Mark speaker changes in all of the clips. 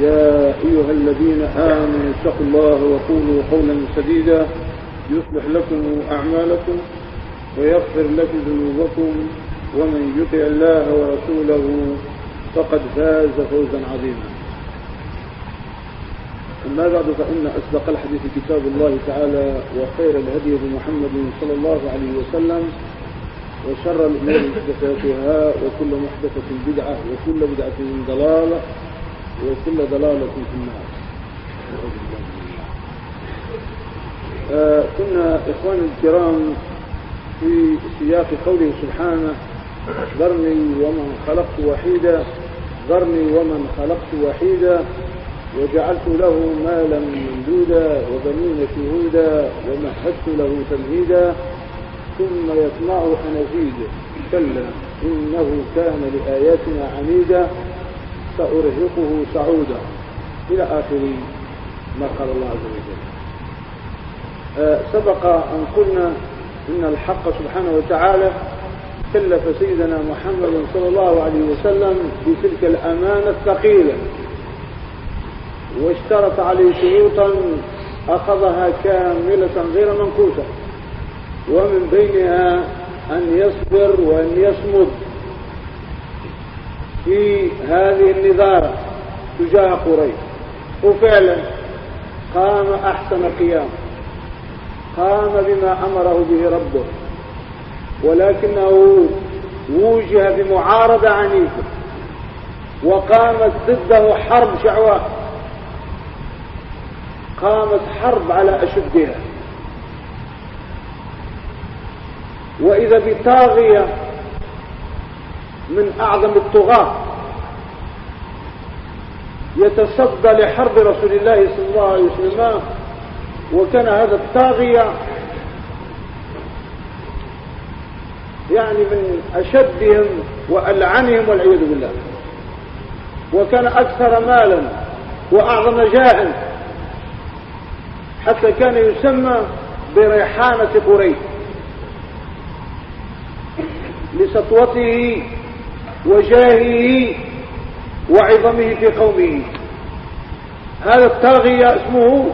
Speaker 1: يا أيها الذين آمنوا اتقوا الله وقولوا قولا سديدا يصلح لكم أعمالكم ويغفر لكم ذنوبكم ومن يطع الله ورسوله فقد فاز فوزا عظيما. أما بعد فإن أصدق الحديث كتاب الله تعالى وخير الهدي بمحمد صلى الله عليه وسلم وشر الأمور محدثاتها وكل محدثة بدعة وكل بدعة ضلالة وكل ضلالة في النار. آه كنا إخواني الكرام في سياق قوله سبحانه ذرني ومن خلقت وحيدا ذرني ومن خلقت وحيدا وجعلت له مالا ممدودا وبنين شهودا ومهدت له تمهيدا. ثم يطمع أن أزيد كلا إنه كان لآياتنا عنيدا سأرهقه سعودا. إلى آخر ما قال الله عز وجل. آه سبق أن قلنا إن الحق سبحانه وتعالى كلف سيدنا محمد صلى الله عليه وسلم بتلك الأمانة الثقيلة. واشترط عليه شروطا أخذها كاملة غير منقوصة ومن بينها أن يصبر وأن يصمد. في هذه النذارة تجاه قريش. وفعلا قام أحسن قيام. قام بما أمره به ربه. ولكنه وجه بمعارضة عنيفة. وقامت ضده حرب شعواء. قامت حرب على أشدها. وإذا بطاغية من أعظم الطغاة. يتصدى لحرب رسول الله صلى الله عليه وسلم وكان هذا الطاغية يعني من أشدهم وألعنهم والعياذ بالله. وكان أكثر مالا وأعظم جاها حتى كان يسمى بريحانة قريش. لسطوته وجاهه وعظمه في قومه. هذا الطاغية اسمه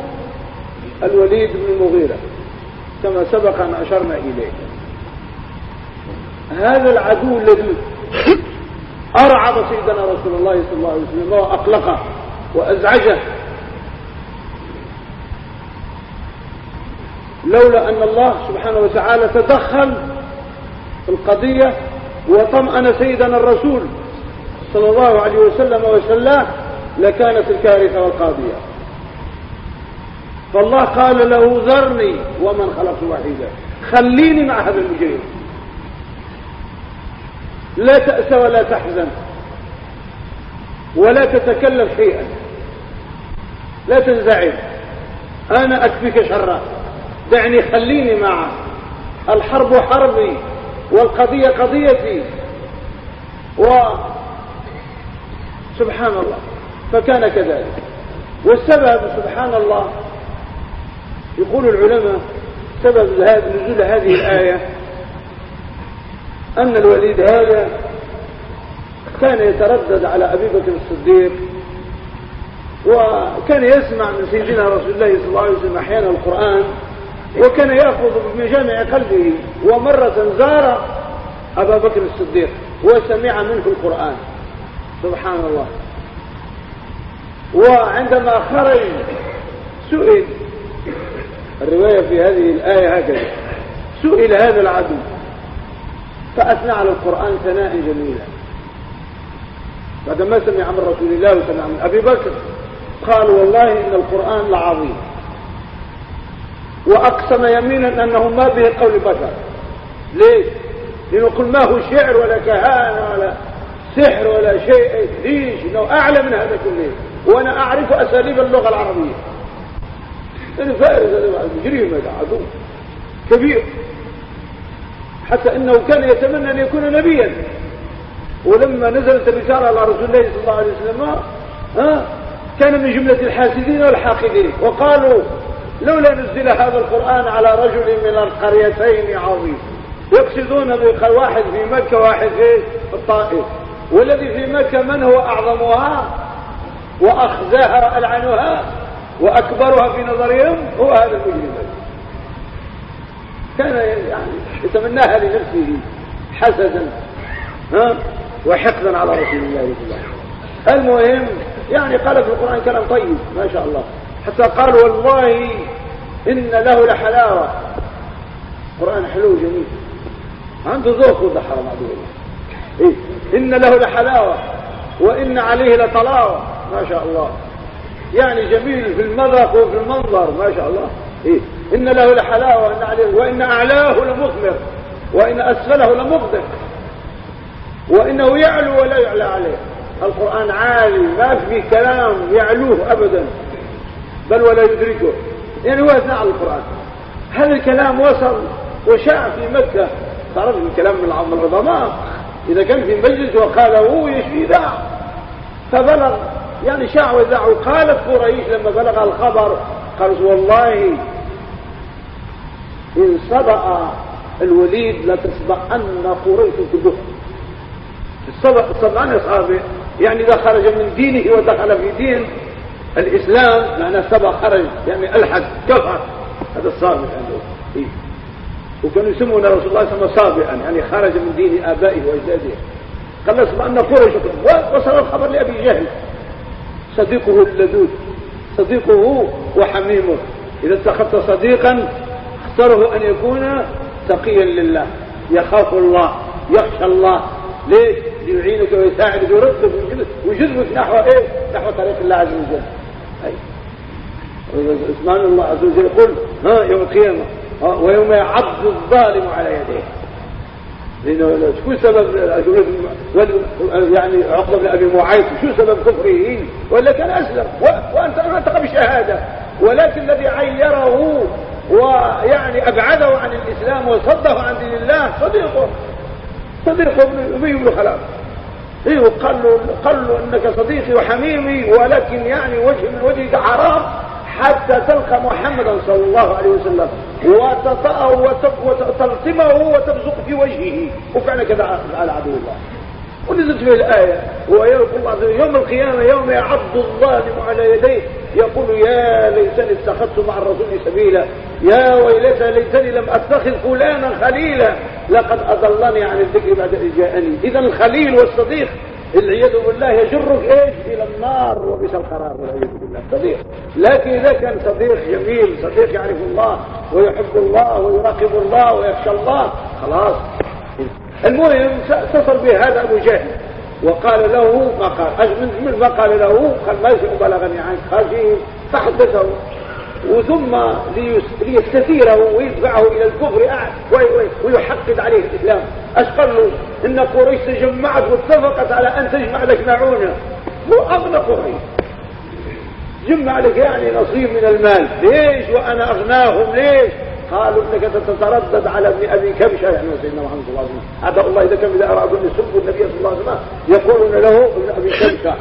Speaker 1: الوليد بن المغيرة كما سبق أن أشرنا إليه. هذا العدو الذي أرعب سيدنا رسول الله صلى الله عليه وسلم وأقلقه وأزعجه. لولا أن الله سبحانه وتعالى تدخل في القضية وطمأن سيدنا الرسول صلى الله عليه وسلم وسلم لكانت الكارثة والقاضية. فالله قال له ذرني ومن خلقت وحيدا. خليني مع هذا المجرم. لا تأس ولا تحزن. ولا تتكلف شيئا. لا تنزعج. أنا أكفيك شرا. دعني خليني معه. الحرب حربي. والقضية قضيتي. و سبحان الله فكان كذلك. والسبب سبحان الله يقول العلماء سبب نزول هذه الآية أن الوليد هذا كان يتردد على أبي بكر الصديق وكان يسمع من سيدنا رسول الله صلى الله عليه وسلم أحيانا القرآن وكان يأخذ بمجامع قلبه ومرة زار أبا بكر الصديق وسمع منه القرآن. سبحان الله. وعندما خرج سئل. الرواية في هذه الآية هكذا. سئل هذا العدو. فأثنى على القرآن ثناء جميلا. بعدما سمع من رسول الله وسمع من أبي بكر قال والله إن القرآن لعظيم. وأقسم يمينا أنه ما به قول بشر. ليش؟ لأنه قل ما هو شعر ولا كهانة ولا سحر ولا شيء. ليش؟ إنه أعلى من هذا كله. وأنا أعرف أساليب اللغة العربية. يعني فارس جريمة عدو كبير. حتى إنه كان يتمنى أن يكون نبيا. ولما نزلت الرسالة على رسول الله صلى الله عليه وسلم ها كان من جملة الحاسدين والحاقدين. وقالوا لولا نزل هذا القرآن على رجل من القريتين عظيم. يقصدون واحد في مكة واحد في الطائف. والذي في مكة من هو أعظمها؟ وأخزاها ألعنها؟ وأكبرها في نظرهم؟ هو هذا المجرم كان يعني يتمناها لنفسه حسدا ها؟ وحقدا على رسول الله صلى الله عليه وسلم. المهم يعني قال في القرآن كلام طيب ما شاء الله. حتى قال والله إن له لحلاوة. قرآن حلو جميل. عنده ذوق وده حرام إيه؟ إن له لحلاوة. وإن عليه لطلاوة. ما شاء الله. يعني جميل في المذاق وفي المنظر. ما شاء الله. إيه؟ إن له لحلاوة. وإن, عليه. وإن أعلاه لمثمر. وإن أسفله لمغدق وإنه يعلو ولا يعلى عليه. القرآن عالي. ما في كلام يعلوه أبدا. بل ولا يدركه. يعني هو أثناء القرآن. هذا الكلام وصل وشاع في مكة؟ تعرف الكلام من العظماء إذا كان في مجلس وقاله يشفي ذا. فبلغ يعني شاع وذاع وقالت قريش لما بلغ الخبر قالت والله إن صدأ الوليد لتسبقن قريش كلهم. الصدأ أصحابه. يعني إذا خرج من دينه ودخل في دين الإسلام معناه سبق خرج يعني ألحد كفر. هذا الصابع عنده. إيه؟ وكانوا يسمون رسول الله صلى الله عليه وسلم يعني خرج من دين آبائه وأجداده. قال نسمع أن قريش وصل الخبر لأبي جهل. صديقه اللدود صديقه وحميمه. إذا اتخذت صديقا اختره أن يكون تقيا لله. يخاف الله يخشى الله. ليش؟ ليعينك ويساعدك ويردك ويجذبك نحو إيه؟ نحو طريق الله عز وجل. اسمان الله عز وجل يقول ها يوم القيامة ويوم يعض الظالم على يديه. لأنه شو سبب يعني عقبة بن أبي معيط شو سبب كفره؟ ولا كان أسلم وأنت نطق بشهاده ولكن الذي عيره ويعني أبعده عن الإسلام وصده عن دين الله صديقه صديقه أبي بن خلاف أيوه قال له قال له إنك صديقي وحميمي ولكن يعني وجه من وجهك حرام. حتى تلقى محمدا صلى الله عليه وسلم وتطأه وتلطمه وتبزق في وجهه. وفعلا كذا على عدو الله. ونزلت في الآية ويقول الله يوم القيامة يوم يعض الظالم على يديه. يقول يا ليتني اتخذت مع الرسول سبيلا. يا ويلتى ليتني لم أتخذ فلانا خليلا. لقد أضلني عن الذكر بعد إذ جاءني. اذا الخليل والصديق العياذ بالله يجرك إيش؟ إلى النار وبئس القرار والعياذ بالله. صديق. لكن إذا كان صديق جميل صديق يعرف الله ويحب الله ويراقب الله ويخشى الله خلاص. المهم اتصل به هذا أبو جهل وقال له ما قال من ما قال له قال ما بلغني عنك. فيه فحدثه. وثم ليستثيره ويدفعه إلى الكفر ويحقد عليه الإسلام. اش قال له إن قريش تجمعت واتفقت على أن تجمع لك معونه مو أغنى قريش. جمع لك يعني نصيب من المال. ليش وأنا أغناهم؟ ليش؟ قالوا إنك تتردد على ابن أبي كبشه يعني سيدنا محمد صلى الله عليه وسلم. هذا الله إذا كان إذا ارادوا أن يسبوا النبي صلى الله عليه وسلم يقولون له ابن أبي كبشة.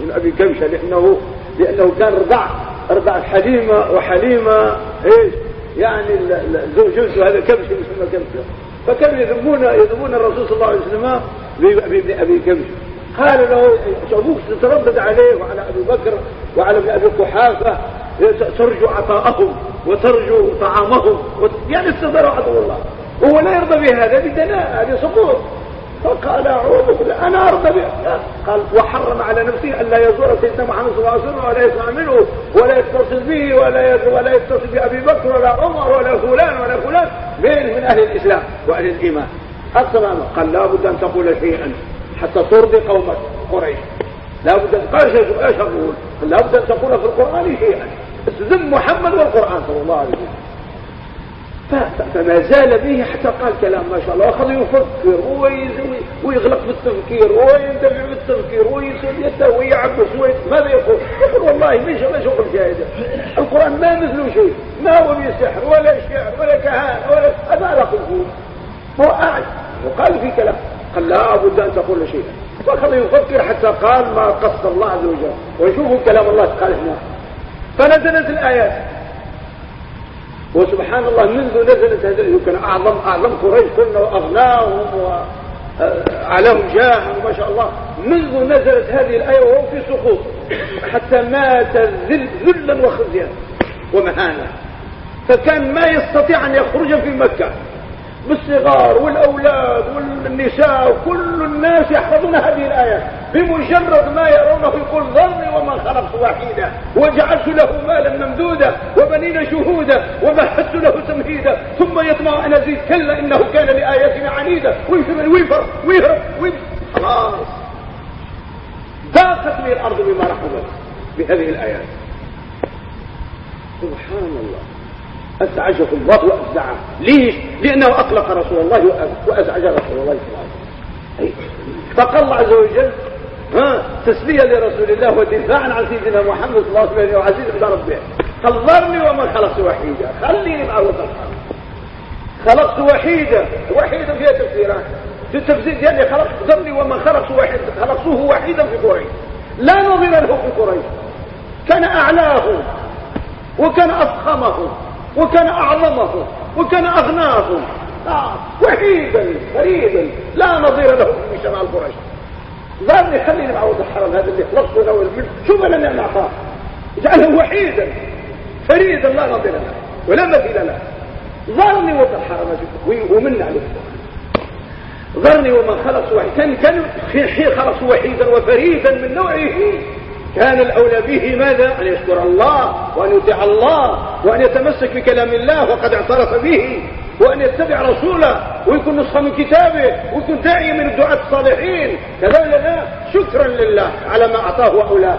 Speaker 1: ابن أبي كبشة لأنه لأنه كان رضع. رضع حليمة وحليمة إيش؟ يعني زوجته هذا كبشه يسمى كبشه فكانوا يذمون يذمون الرسول صلى الله عليه وسلم بابن أبي كبشه قال له أبوك تتردد عليه وعلى أبي بكر وعلى ابن أبي قحافة ترجو عطاءهم وترجو طعامهم يعني استداروا عدو الله. وهو لا يرضى بهذا بدناء هذه سقوط فقال بالله أنا ارضى قال وحرم على نفسه الا يزور سيدنا محمد صلى الله عليه وسلم ولا يسمع منه ولا يتصل به ولا ولا يتصل بأبي بكر ولا عمر ولا فلان ولا فلان. من من أهل الإسلام وأهل الإيمان؟ السلام. قال لابد أن تقول شيئا حتى ترضي قومك قريش. لابد ان قال إيش أقول لابد أن تقول في القرآن شيئا. ذم محمد والقرآن صلى الله عليه وسلم. فما زال به حتى قال كلام ما شاء الله. أخذ يفكر ويغلق في التفكير ويندفع في التفكير ويسود يده ويعبس ماذا يقول؟ يقول والله مش ما شغل جاهدة القرآن ما مثله شيء. ما هو بسحر ولا شعر ولا كهانة ولا هذا قلبه هو قاعد وقال في كلام قال لا بد أن تقول شيئا. فأخذ يفكر حتى قال ما قصد الله عز وجل. ويشوفوا كلام الله. قال هنا فنزلت الآيات. وسبحان الله منذ نزلت هذه كان أعظم أعظم قريش كنا وأغناهم وأعلاهم جاها وما شاء الله. منذ نزلت هذه الآية وهو في سقوط حتى مات ذلا وخزيا ومهانا فكان ما يستطيع أن يخرج في مكة. بالصغار والأولاد والنساء كل الناس يحفظون هذه الآيات بمجرد ما يرونه يقول ذرني وما خلقت وحيدا وجعلت له مالا ممدودا وبنين شهودا ومهدت له تمهيدا ثم يطمع أن أزيد كلا إنه كان لآياتنا عنيدا ويفر ويهرب ويفر خلاص. ضاقت لي الأرض بما رحمت بهذه الآيات. سبحان الله. أزعجه الله وأفزعه ليش؟ لأنه أقلق رسول الله وأزعج رسول الله صلى الله عليه وسلم. فقال الله عز وجل ها تسلية لرسول الله ودفاعا عن سيدنا محمد صلى الله عليه وسلم وعزيز بن ربه. قال وما خلقت وحيدا. خليني مع وطن خلقت وحيدا. وحيدا فيها تفسيرات. في التفسير يعني خلقت ذرني وما خلقت وحيدا خلقته وحيدا في قريش. لا نظير له في قريش. كان أعلاه وكان أفخمه وكان أعظمهم وكان أغناهم آه وحيدا فريدا لا نظير له في مجتمع القريش ظل خلينا معود الحرم هذا اللي خلصته له شوف لنا نعطاه اجعله وحيدا فريدا لا نظير له ولا مثيل له. ظلني وضع الحرم ومن عليه ظلني ومن خلص وحيدا كان كان خلص وحيدا وفريدا من نوعه. كان الأولى به ماذا؟ أن يشكر الله وأن يطيع الله وأن يتمسك بكلام الله وقد اعترف به وأن يتبع رسوله ويكون نسخة من كتابه ويكون داعي من الدعاة الصالحين. كذا لا شكرا لله على ما أعطاه وأولاه.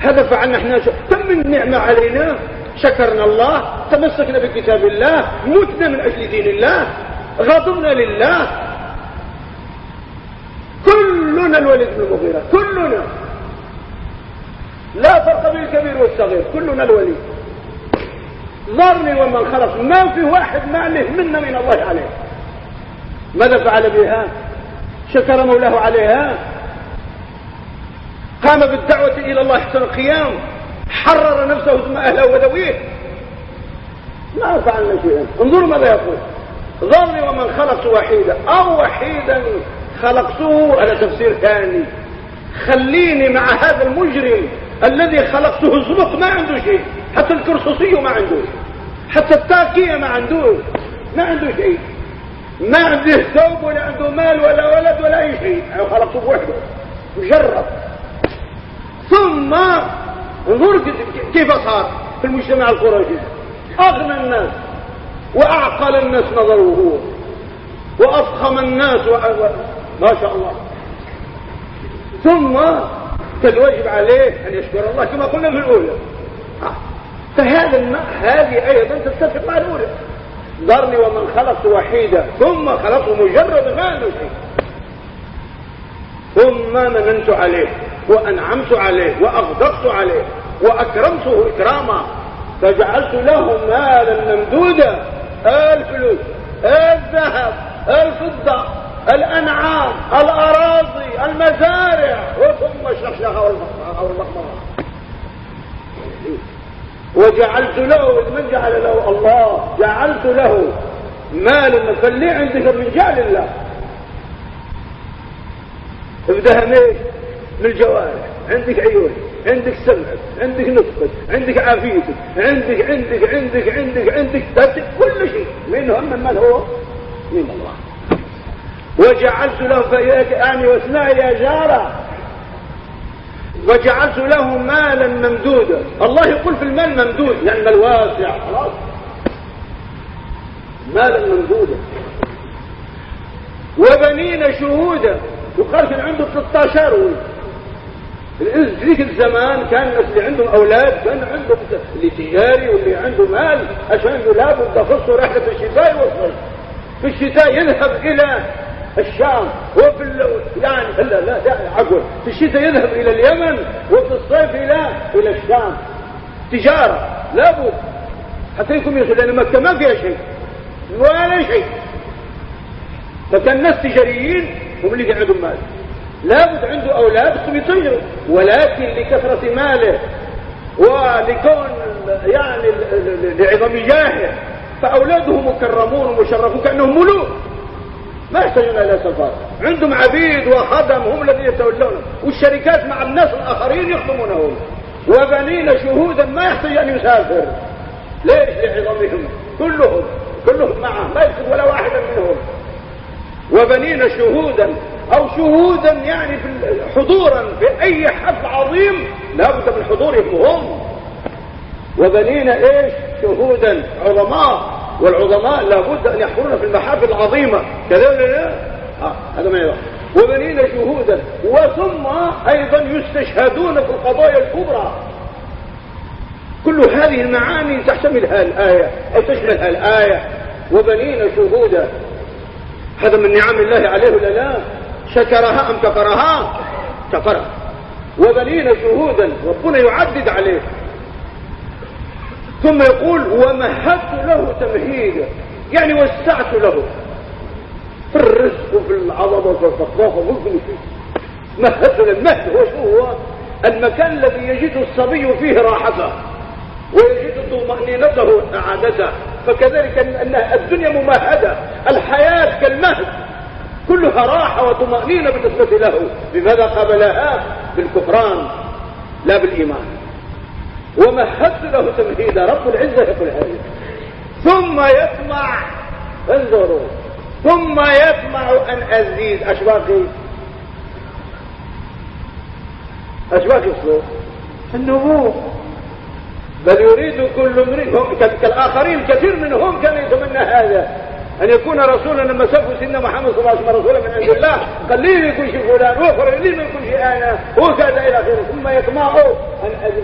Speaker 1: هذا فعلنا إحنا. تم النعمة علينا. شكرنا الله. تمسكنا بكتاب الله. متنا من أجل دين الله. غضبنا لله. كلنا الولد بن المغيرة. كلنا. لا فرق بين الكبير والصغير كلنا الولي. ذرني ومن خلص. ما في واحد ما له منا من الله عليه. ماذا فعل بها؟ شكر مولاه عليها. قام بالدعوة إلى الله احسن القيام. حرر نفسه ثم أهله وذويه. ما فعلنا شيئا. انظروا ماذا يقول. ظني ومن خلقت وحيدا. أو وحيدا خلقته. هذا تفسير ثاني. خليني مع هذا المجرم. الذي خلقته زبق ما عنده شيء حتى الكرسوسي ما عنده حتى التاكية ما عنده ما عنده شيء. ما عنده ثوب ولا عنده مال ولا ولد ولا أي شيء. خلقته بوحده مجرد. ثم انظر كيف صار في المجتمع القرشي أغنى الناس وأعقل الناس نظره هو وأفخم الناس و... ما شاء الله. ثم فالواجب عليه أن يشكر الله كما قلنا في الأولى. فهذا هذه أيضا تتفق مع الأولى. ذرني ومن خلقت وحيدا ثم خلقت مجرد ما شيء. ثم مننت عليه وأنعمت عليه وأغدقت عليه وأكرمته إكراما. فجعلت له مالا ممدودا الفلوس الذهب الفضة الأنعام الأراضي المزارع وثم الشخشخة والمقمرة وجعلت له من جعل له؟ الله. جعلت له مال فاللي عندك من جعل الله. ابدأها من من الجوارح. عندك عيون عندك سمعك عندك نطقك عندك عافيتك عندك عندك عندك عندك عندك, كل شيء. منهم من من هو؟ من الله. وجعلت له آني واسمعي يا جارة. وجعلت له مالا ممدودا. الله يقول في المال ممدود. يعني المال واسع خلاص. مالا ممدودا. وبنين شهودا. يقال كان عنده 13 ولد في ذيك الزمان كان الناس اللي عندهم أولاد كان عندهم اللي تجاري واللي عنده مال عشان لابد خصوا رحلة الشتاء والصيف في الشتاء يذهب إلى الشام وفي. يعني لا لا, عفوا. في الشتاء يذهب إلى اليمن وفي الصيف إلى إلى الشام. تجارة. لابد حتى يكون يصل لأن مكة ما فيها شيء. ولا شيء. فكان الناس تجاريين هم اللي عندهم مال. لابد عنده أولاد يطيروا. ولكن لكثرة ماله ولكون يعني لعظم جاهه فاولاده مكرمون ومشرفون كأنهم ملوك. ما يحتاجون إلى سفر عندهم عبيد وخدم هم الذين يتولون. والشركات مع الناس الآخرين يخدمونهم. وبنين شهودا ما يحتاج أن يسافر. ليش لعظمهم؟ كلهم كلهم معه ما يفقد ولا واحدا منهم. وبنين شهودا أو شهودا يعني حضورا في أي حفل عظيم لابد من حضورهم هم. وبنين إيش؟ شهودا عظماء. والعظماء لابد أن يحضرون في المحافل العظيمة. لا؟ آه هذا ما يضع وبنين شهودا وثم أيضا يستشهدون في القضايا الكبرى. كل هذه المعاني تحتملها الآية أو تشملها الآية. وبنين شهودا. هذا من نعم الله عليه ولا لا؟ شكرها أم كفرها؟ كفرها. وبنين شهودا ربنا يعدد عليه. ثم يقول ومهدت له تمهيدا يعني وسعت له. في الرزق وفي العظمة وفي الفقراء وفي كل شيء مهدت له. المهد هو المكان الذي يجد الصبي فيه راحته ويجد طمأنينته سعادته فكذلك أن الدنيا ممهدة الحياة كالمهد. كلها راحة وطمأنينة بالنسبة له. بماذا قبلها بالكفران لا بالإيمان. ومهدت له تمهيدا رب العزة يقول هذا. ثم يطمع انظروا. ثم يطمع أن أزيد. أشواقي أشواقي الصوت النمو بل يريد كل امرئ كالآخرين كثير منهم كان يتمنى هذا. أن يكون رسولا لما سفوا سيدنا محمد صلى الله عليه وسلم رسولا من عند الله قليل يكون شي فلان واخر قليل ما يكون شي أنا وكذا إلى آخره. ثم يطمعوا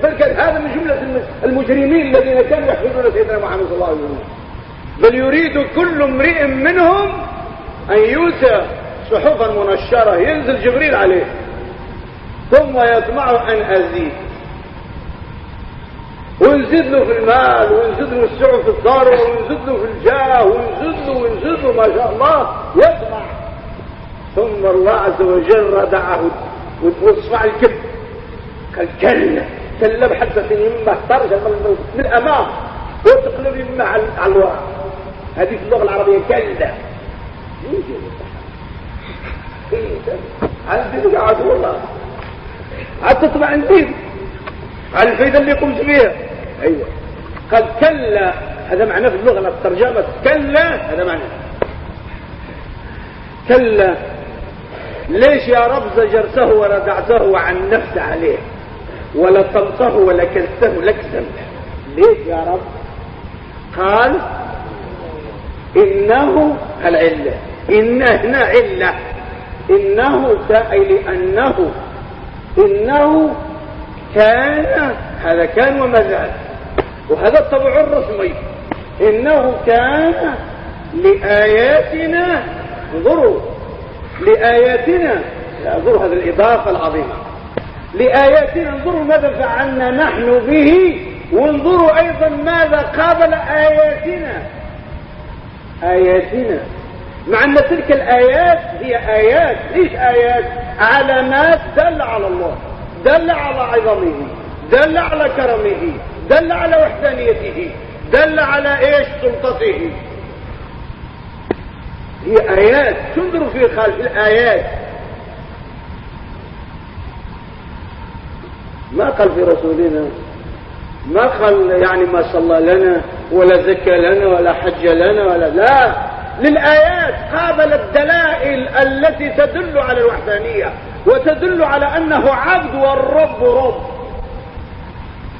Speaker 1: فكان هذا من جملة المجرمين الذين كانوا يحفظون سيدنا محمد صلى الله عليه وسلم. بل يريد كل امرئ منهم أن يؤتى صحفا منشرة ينزل جبريل عليه. ثم يطمع أن أزيد. ونزيد له في المال ونزيد له السعر في الدار ونزيد له في الجاه ونزيد له ونزيد له ما شاء الله يطمع ثم الله عز وجل ردعه وتصفع الكب قال كلا كلا بحدث يمه ترجع من الأمام. وتقلب يمه على الوراء هذه في اللغة العربية كلا. عندي قاعد والله. عاد تطلع عندي على الفايدة اللي قمت بها أيوه. قال كلا هذا معناه في اللغة الترجمة كلا هذا معناه. كلا. ليش يا رب زجرته وردعته وعنفت عليه؟ ولطمته ولكلته لكسا ليش يا رب؟ قال إنه العلة. إن هنا علة. إنه أي لأنه إنه كان هذا كان وما زال. وهذا الطبع الرسمي إنه كان لآياتنا انظروا لآياتنا انظروا هذه الإضافة العظيمة. لآياتنا انظروا ماذا فعلنا نحن به وانظروا أيضا ماذا قابل آياتنا. آياتنا. مع أن تلك الآيات هي آيات. ليش آيات؟ علامات دل على الله. دل على عظمه دل على كرمه دل على وحدانيته دل على إيش؟ سلطته. هي آيات تنظروا في خلف الآيات. ما قال في رسولنا ما قال يعني ما صلى لنا ولا زكى لنا ولا حج لنا ولا لا. للآيات قابل الدلائل التي تدل على الوحدانية. وتدل على أنه عبد والرب رب.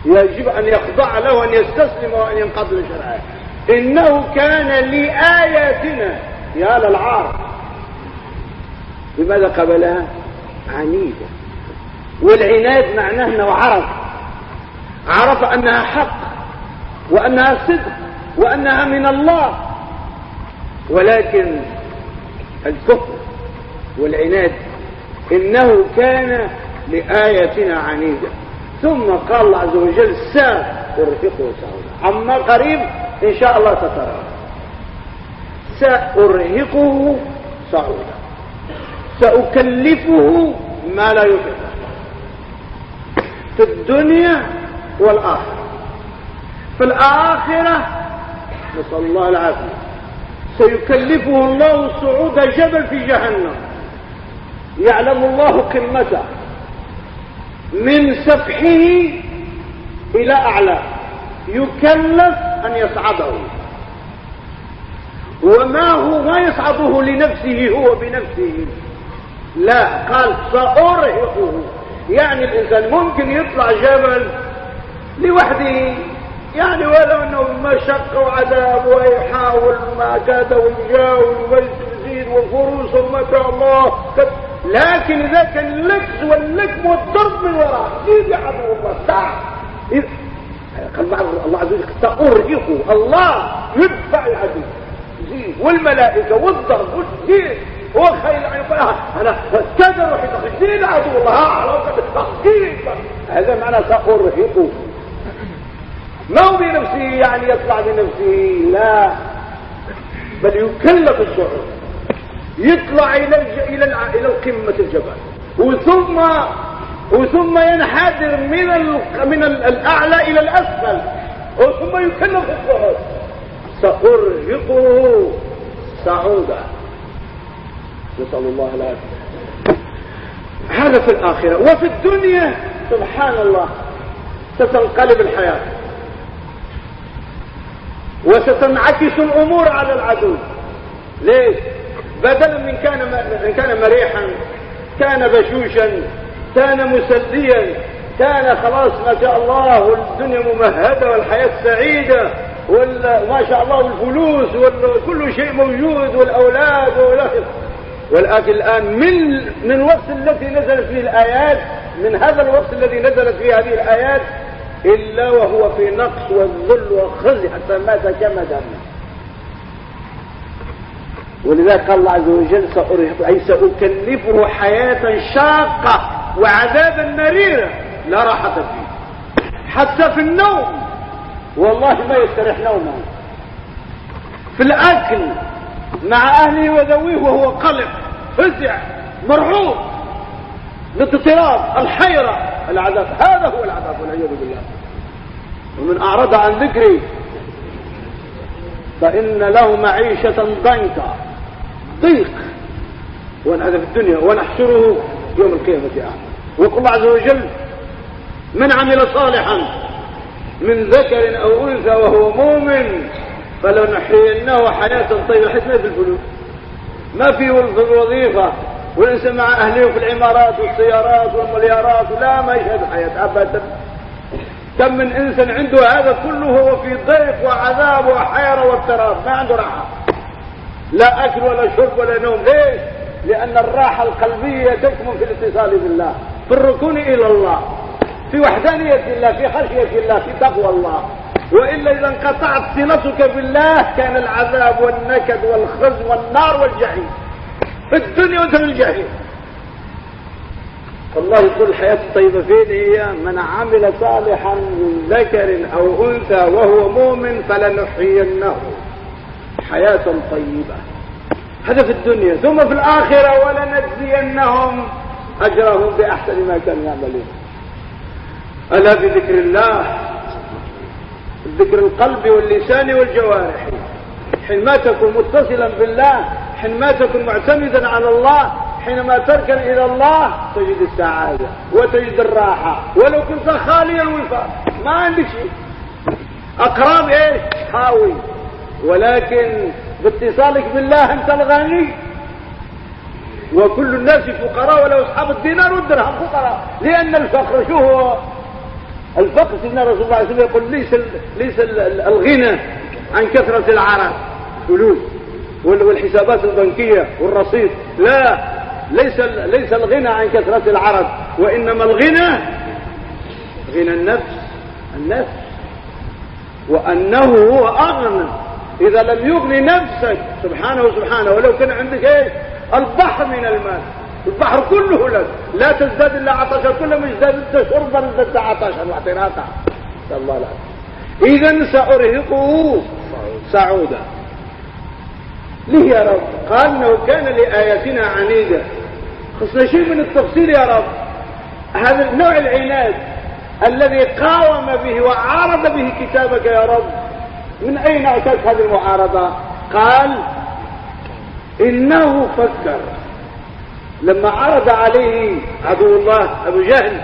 Speaker 1: يجب أن يخضع له وأن يستسلم وأن ينقض لشرعه. إنه كان لآياتنا. يا للعار. لماذا قبلها عنيدة والعناد معناه إنه عرف. عرف أنها حق وأنها صدق وأنها من الله. ولكن الكفر والعناد إنه كان لآيتنا عنيدة ثم قال الله عز وجل سأرهقه سعودا عما قريب إن شاء الله سترى سأرهقه صعودا سأكلفه ما لا يطيق في الدنيا والآخرة. في الآخرة نسأل الله العافية. سيكلفه الله صعود جبل في جهنم. يعلم الله قمته من سفحه إلى أعلى يكلف أن يصعده. وما هو ما يصعده لنفسه هو بنفسه. لا قال سأرهقه. يعني الإنسان ممكن يطلع جبل لوحده. يعني ولو أنه مشقة وعذاب ويحاول ما كاد ويجاوز. ويزيد والفروس ومتى الله. لكن إذا كان اللبس واللكم والضرب من وراء يا عدو الله. تعال قال الله عز وجل سأرهقه الله يدفع العدو. والملائكة والضرب والزيد وخيل أنا كذا روحي زيد عدو الله؟ هذا معنى سأرهقه ما هو بنفسه يعني يطلع بنفسه لا. بل يكلف الصعود يطلع إلى إلى إلى قمة الجبل. وثم وثم ينحدر من من الأعلى إلى الأسفل. وثم يكلف الصعود سأرهقه صعودا نسأل الله العافية. هذا في الآخرة. وفي الدنيا سبحان الله ستنقلب الحياة. وستنعكس الأمور على العدو. ليش؟ بدلا من كان من كان مريحا كان بشوشا كان مسليا كان خلاص ما شاء الله والدنيا ممهدة والحياة سعيدة وما شاء الله والفلوس وكل شيء موجود والأولاد والاخر ولكن الآن من من الوقت الذي نزلت فيه الآيات من هذا الوقت الذي نزلت فيه هذه الآيات إلا وهو في نقص والذل والخزي حتى مات كمدا ولذلك قال الله عز وجل أي سأكلفه حياة شاقة وعذابا مريرا. لا راحة فيه. حتى في النوم. والله ما يستريح نوما في الأكل مع أهله وذويه وهو قلق فزع مرعوب. الاضطراب الحيرة العذاب. هذا هو العذاب والعياذ بالله. ومن أعرض عن ذكري فإن له معيشة ضنكا. ضيق. هذا في الدنيا ونحشره يوم القيامة أعمى ويقول الله عز وجل من عمل صالحا من ذكر أو أنثى وهو مؤمن فلنحيينه حياة طيبة. حيث ما في الفلوس ما في الوظيفة والإنسان مع أهله في العمارات والسيارات والمليارات لا ما يشهد حياة أبدا. كم من إنسان عنده هذا كله هو في ضيق وعذاب وحيرة واضطراب ما عنده راحة. لا أكل ولا شرب ولا نوم. ليش؟ لأن الراحة القلبية تكمن في الاتصال بالله. في الركون إلى الله. في وحدانية الله في خشية الله في تقوى الله. وإلا إذا انقطعت صلتك بالله كان العذاب والنكد والخزي والنار والجحيم. في الدنيا وانت في الجحيم. فالله يقول الحياة الطيبة فين هي من عمل صالحا من ذكر أو أنثى وهو مؤمن فلنحيينه. حياة طيبة. هذا في الدنيا ثم في الآخرة ولنجزينهم أجرهم بأحسن ما كانوا يعملون. ألا بذكر الله؟ ذكر القلب واللسان والجوارح. حينما تكون متصلا بالله حينما تكون معتمدا على الله حينما تركن إلى الله تجد السعادة وتجد الراحة. ولو كنت خالي الوفاء ما عندك شيء. أقرب إيش؟ حاوي ولكن باتصالك بالله أنت الغني. وكل الناس فقراء ولو أصحاب الدينار والدرهم فقراء. لأن الفقر شو هو؟ الفقر سيدنا رسول الله عليه وسلم يقول ليس ليس الغنى عن كثرة العرب فلوس والحسابات البنكية والرصيد. لا ليس ليس الغنى عن كثرة العرض. وإنما الغنى غنى النفس. النفس. وأنه هو أغنى. إذا لم يغني نفسك سبحانه وسبحانه ولو كان عندك إيه البحر من المال. البحر كله لك. لا تزداد إلا عطشا كل ما ازداد أنت شربا ازداد عطشا واعتراضا الله إذا سأرهقه. سعودا ليه يا رب؟ قال إنه كان لآياتنا عنيدة. خصنا شيء من التفصيل يا رب. هذا النوع العناد الذي قاوم به وعارض به كتابك يا رب. من أين أتت هذه المعارضة؟ قال إنه فكر. لما عرض عليه عدو الله أبو جهل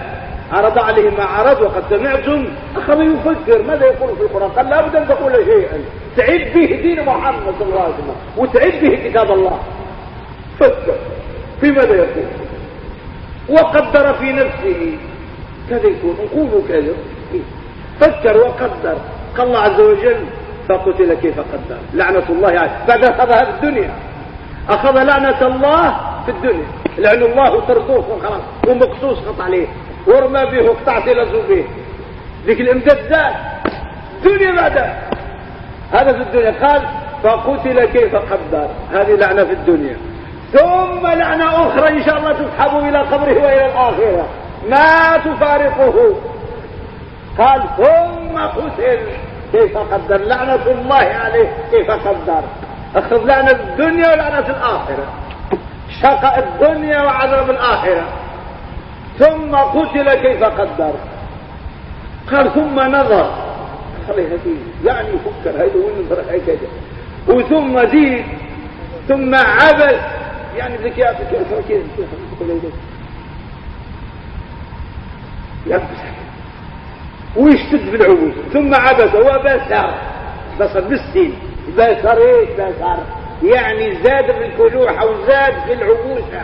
Speaker 1: عرض عليه ما عرض وقد سمعتم أخذ يفكر ماذا يقول في القرآن؟ قال لا بد أن تقول شيئا. تعد به دين محمد صلى الله عليه وسلم وتعد به كتاب الله. فكر. في ماذا يقول؟ وقدر في نفسه. كذا يكون نقول كذا. فكر وقدر. قال الله عز وجل فقتل كيف قدر؟ لعنة الله عليه. بعد أخذها في الدنيا؟ أخذ لعنة الله في الدنيا. لأن الله تركوه وخلاص ومقصوص قط عليه. ورمى به وقطعت به ذيك الامتداد دنيا بعد. هذا في الدنيا. قال فقتل كيف قدر. هذه لعنة في الدنيا. ثم لعنة أخرى إن شاء الله تسحب إلى قبره وإلى الآخرة. ما تفارقه. قال ثم قتل. كيف قدر لعنة الله عليه كيف قدر أخذ لعنة الدنيا ولعنة الآخرة شقاء الدنيا وعذاب الآخرة ثم قتل كيف قدر قال ثم نظر خليها فيه يعني يفكر هيدا وين نظر هيك كذا وثم زيد ثم عبث يعني بدك يا كيف كيف يبس ويشتد بالعبوس ثم عبس وبسر بسر بالسين. بسر إيش بسر يعني زاد في الكلوح أو زاد في العبوسة.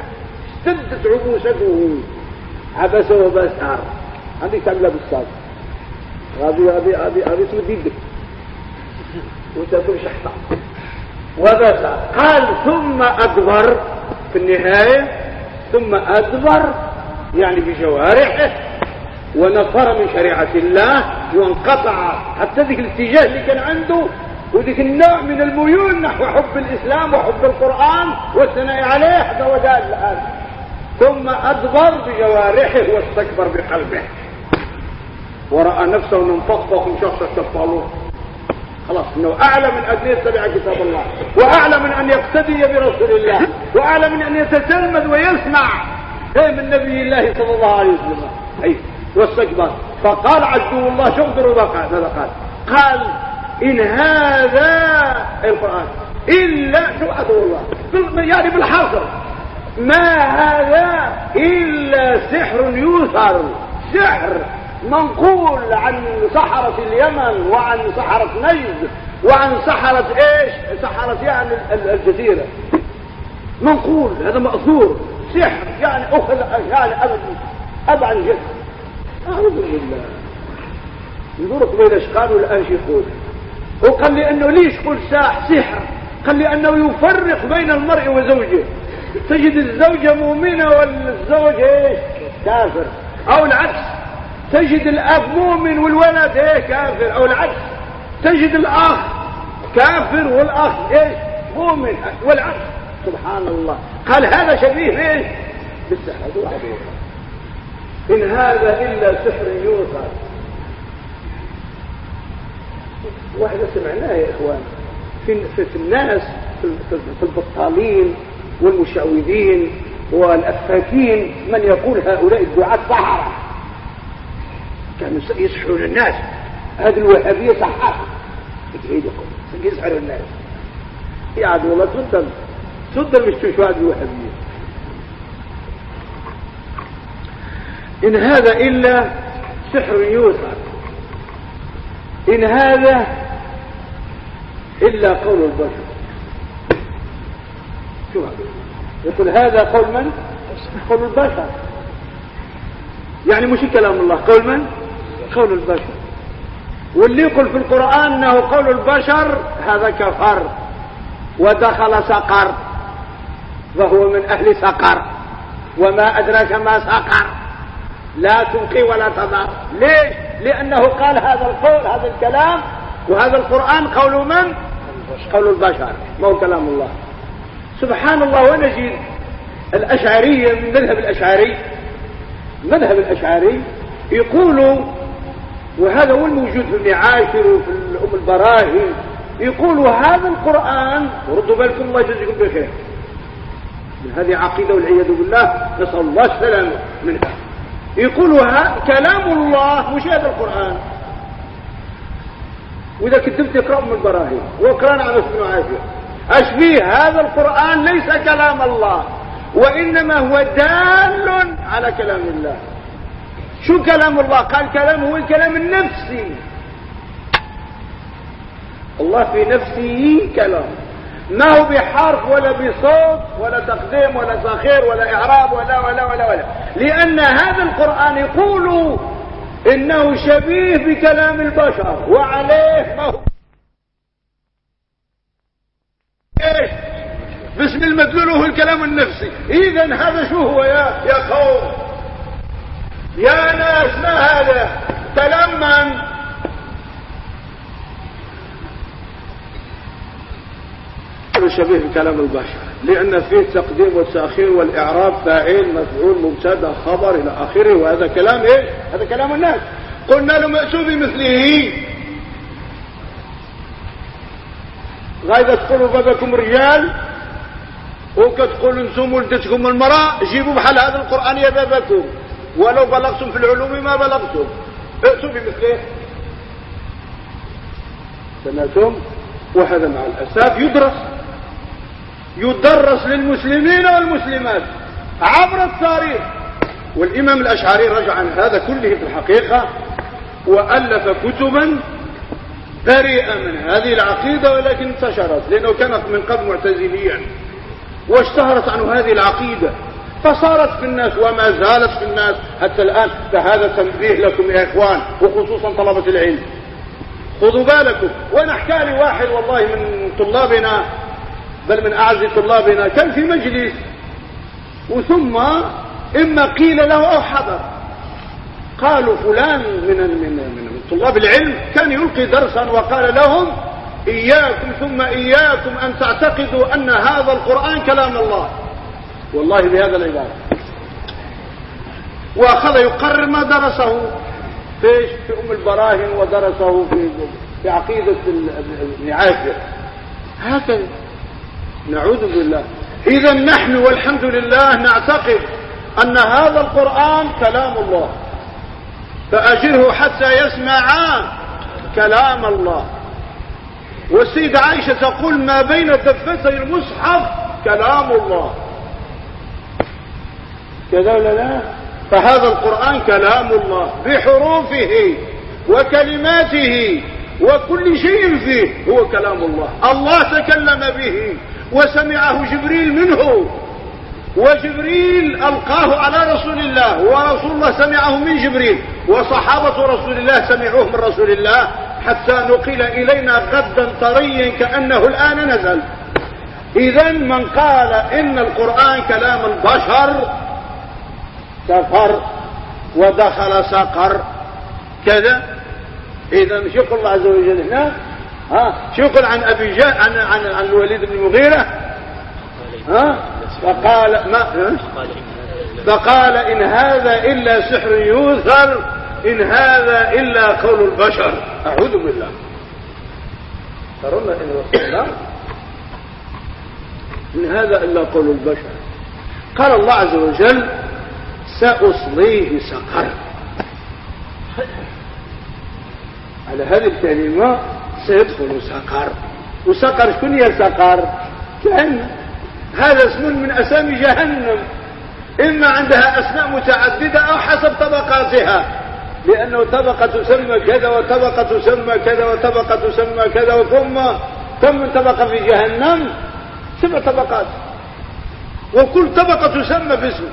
Speaker 1: اشتدت عبوسته. عبس وبسر هذه تعملها بالصاد هذه هذه هذه هذه تمد يدك وتأكل شحطة. وبسر قال ثم أدبر في النهاية. ثم أدبر يعني بجوارحه ونفر من شريعة الله وانقطع حتى ذيك الاتجاه اللي كان عنده وذيك النوع من الميول نحو حب الإسلام وحب القرآن والثناء عليه هذا ودال الآن. ثم أدبر بجوارحه واستكبر بقلبه. ورأى نفسه من فخفخ مشخص كالطالوت خلاص إنه أعلى من ان يتبع كتاب الله وأعلى من أن يقتدي برسول الله وأعلى من أن يتتلمذ ويسمع من نبي الله صلى الله عليه وسلم. أي واستكبر فقال عدو الله قال؟ ماذا قال؟ قال إن هذا القرآن إلا شو عدو الله؟ يعني بالحصر ما هذا إلا سحر يوثر. سحر منقول عن سحرة اليمن وعن سحرة نجد وعن سحرة إيش؟ سحرة يعني الجزيرة. منقول هذا مأثور. سحر يعني أخذ يعني أبدا أبعد جد أعوذ بالله. يدورك بين أشقال والآن يقول وقال لي أنه ليش قل ساح سحر؟ قال لي أنه يفرق بين المرء وزوجه. تجد الزوجة مؤمنة والزوج إيش؟ كافر. أو العكس. تجد الأب مؤمن والولد إيه؟ كافر. أو العكس. تجد الأخ كافر والأخ إيش مؤمن. والعكس. سبحان الله. قال هذا شبيه بايش بالسحر. إن هذا إلا سحر يوثر واحدة سمعناه يا إخوان. في, في, الناس في, البطالين والمشعوذين والأفاكين من يقول هؤلاء الدعاة سحرة كانوا يسحرون الناس. هذه الوهابية سحرة يسحروا الناس. يا عدو الله تفضل تفضل مش تشوى هذه الوهابية. إن هذا إلا سحر يوثر إن هذا إلا قول البشر. شو يقول هذا قول من؟ قول البشر. يعني مش كلام الله. قول من؟ قول البشر. واللي يقول في القرآن إنه قول البشر هذا كفر. ودخل سقر. فهو من أهل سقر. وما أدراك ما سقر. لا تبقي ولا تضع ليش؟ لأنه قال هذا القول هذا الكلام وهذا القرآن قول من؟ قول البشر. ما هو كلام الله. سبحان الله ونجد الأشعرية من مذهب الأشعري مذهب الأشعري يقولوا وهذا هو الموجود في ابن عاشر وفي أم البراهين يقولوا هذا القرآن وردوا بالكم الله يجزيكم بخير هذه عقيدة والعياذ بالله نسأل الله السلامة منها. يقولوا كلام الله مش هذا القرآن. وإذا كتبت اقرأ من البراهين وأقرأنا عن ابن عاشر أشبيه هذا القرآن ليس كلام الله وإنما هو دال على كلام الله. شو كلام الله؟ قال كلام هو الكلام النفسي. الله في نفسه كلام. ما هو بحرف ولا بصوت ولا تقديم ولا تأخير ولا إعراب ولا ولا ولا ولا. لأن هذا القرآن يقول إنه شبيه بكلام البشر وعليه ما هو. إيش؟ باسم المدلول هو الكلام النفسي. اذا هذا شو هو يا يا قوم؟ يا ناس ما هذا؟ كلام شبيه بكلام البشر لأن فيه تقديم والتأخير والإعراب فاعل مفعول مبتدأ خبر إلى آخره وهذا كلام إيه؟ هذا كلام الناس. قلنا لهم ائتوا بمثله. غاية تقولوا بابكم رجال وكتقولوا أنتم ولدتكم المرأة جيبوا بحال هذا القرآن يا بابكم ولو بلغتم في العلوم ما بلغتم. ائتوا بمثله. سمعتم؟ وهذا مع الأسف يدرس. يدرس للمسلمين والمسلمات عبر التاريخ. والإمام الأشعري رجع عن هذا كله في الحقيقة وألف كتبا بريئة من هذه العقيدة ولكن انتشرت لأنه كانت من قبل معتزليا واشتهرت عنه هذه العقيدة. فصارت في الناس وما زالت في الناس. حتى الآن فهذا تنبيه لكم يا إخوان وخصوصا طلبة العلم. خذوا بالكم. وأنا احكى لي واحد والله من طلابنا بل من أعز طلابنا كان في مجلس. وثم إما قيل له أو حضر. قالوا فلان من من من طلاب العلم كان يلقي درسا وقال لهم إياكم ثم إياكم أن تعتقدوا أن هذا القرآن كلام الله. والله بهذا العبارة. وأخذ يقرر ما درسه. فيش في أم البراهن ودرسه في في عقيدة ابن عاشر هكذا. نعوذ بالله. اذا نحن والحمد لله نعتقد أن هذا القرآن كلام الله. فأجره حتى يسمع كلام الله. والسيدة عائشة تقول ما بين دفتي المصحف كلام الله. كذا ولا لا؟ فهذا القرآن كلام الله بحروفه وكلماته وكل شيء فيه هو كلام الله. الله تكلم به. وسمعه جبريل منه. وجبريل ألقاه على رسول الله ورسول الله سمعه من جبريل وصحابة رسول الله سمعوه من رسول الله حتى نقل إلينا غدا طريا كأنه الآن نزل. إذا من قال إن القرآن كلام البشر كفر ودخل سقر كذا. مش يقول الله عز وجل هنا ها؟ شو يقول عن أبي جهل عن عن عن الوليد بن المغيرة؟ ها؟ فقال ما؟ فقال إن هذا إلا سحر يوثر إن هذا إلا قول البشر. أعوذ بالله. ترون إن إن هذا إلا قول البشر. قال الله عز وجل سأصليه سقر. على هذه الكلمة سيدخل سقر وسقر شكون هي سقر جهنم. هذا اسم من أسامي جهنم. إما عندها أسماء متعددة أو حسب طبقاتها. لأنه طبقة تسمى كذا وطبقة تسمى كذا وطبقة تسمى كذا وثم كم من طبقة في جهنم. سبع طبقات. وكل طبقة تسمى باسم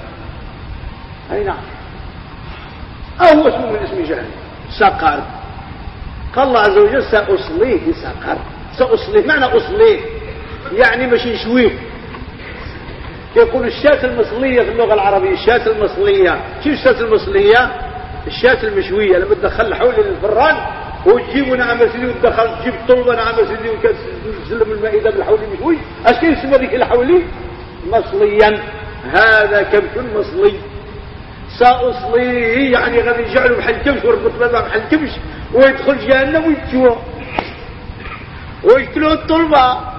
Speaker 1: أي نعم. أو هو اسم من اسم جهنم. سقر. قال الله عز وجل سأصليه سقر. سأصليه معنى أصليه. يعني مش نشويه يقول الشاة المصلية في اللغة العربية الشاة المصلية. شو الشاة المصلية؟ الشاة المشوية. لما تدخل حول الفران وتجيب نعم سيدي وتدخل تجيب طلبة نعم سيدي وتسلم المائدة بالحول المشوي اش كاين اسمها ذيك الحولي مصليا. هذا كبش مصلي؟ سأصليه يعني غادي نجعله بحال الكبش وربط بابا بحال الكبش. ويدخل جهنم ويتجوع ويكلوا الطلبة.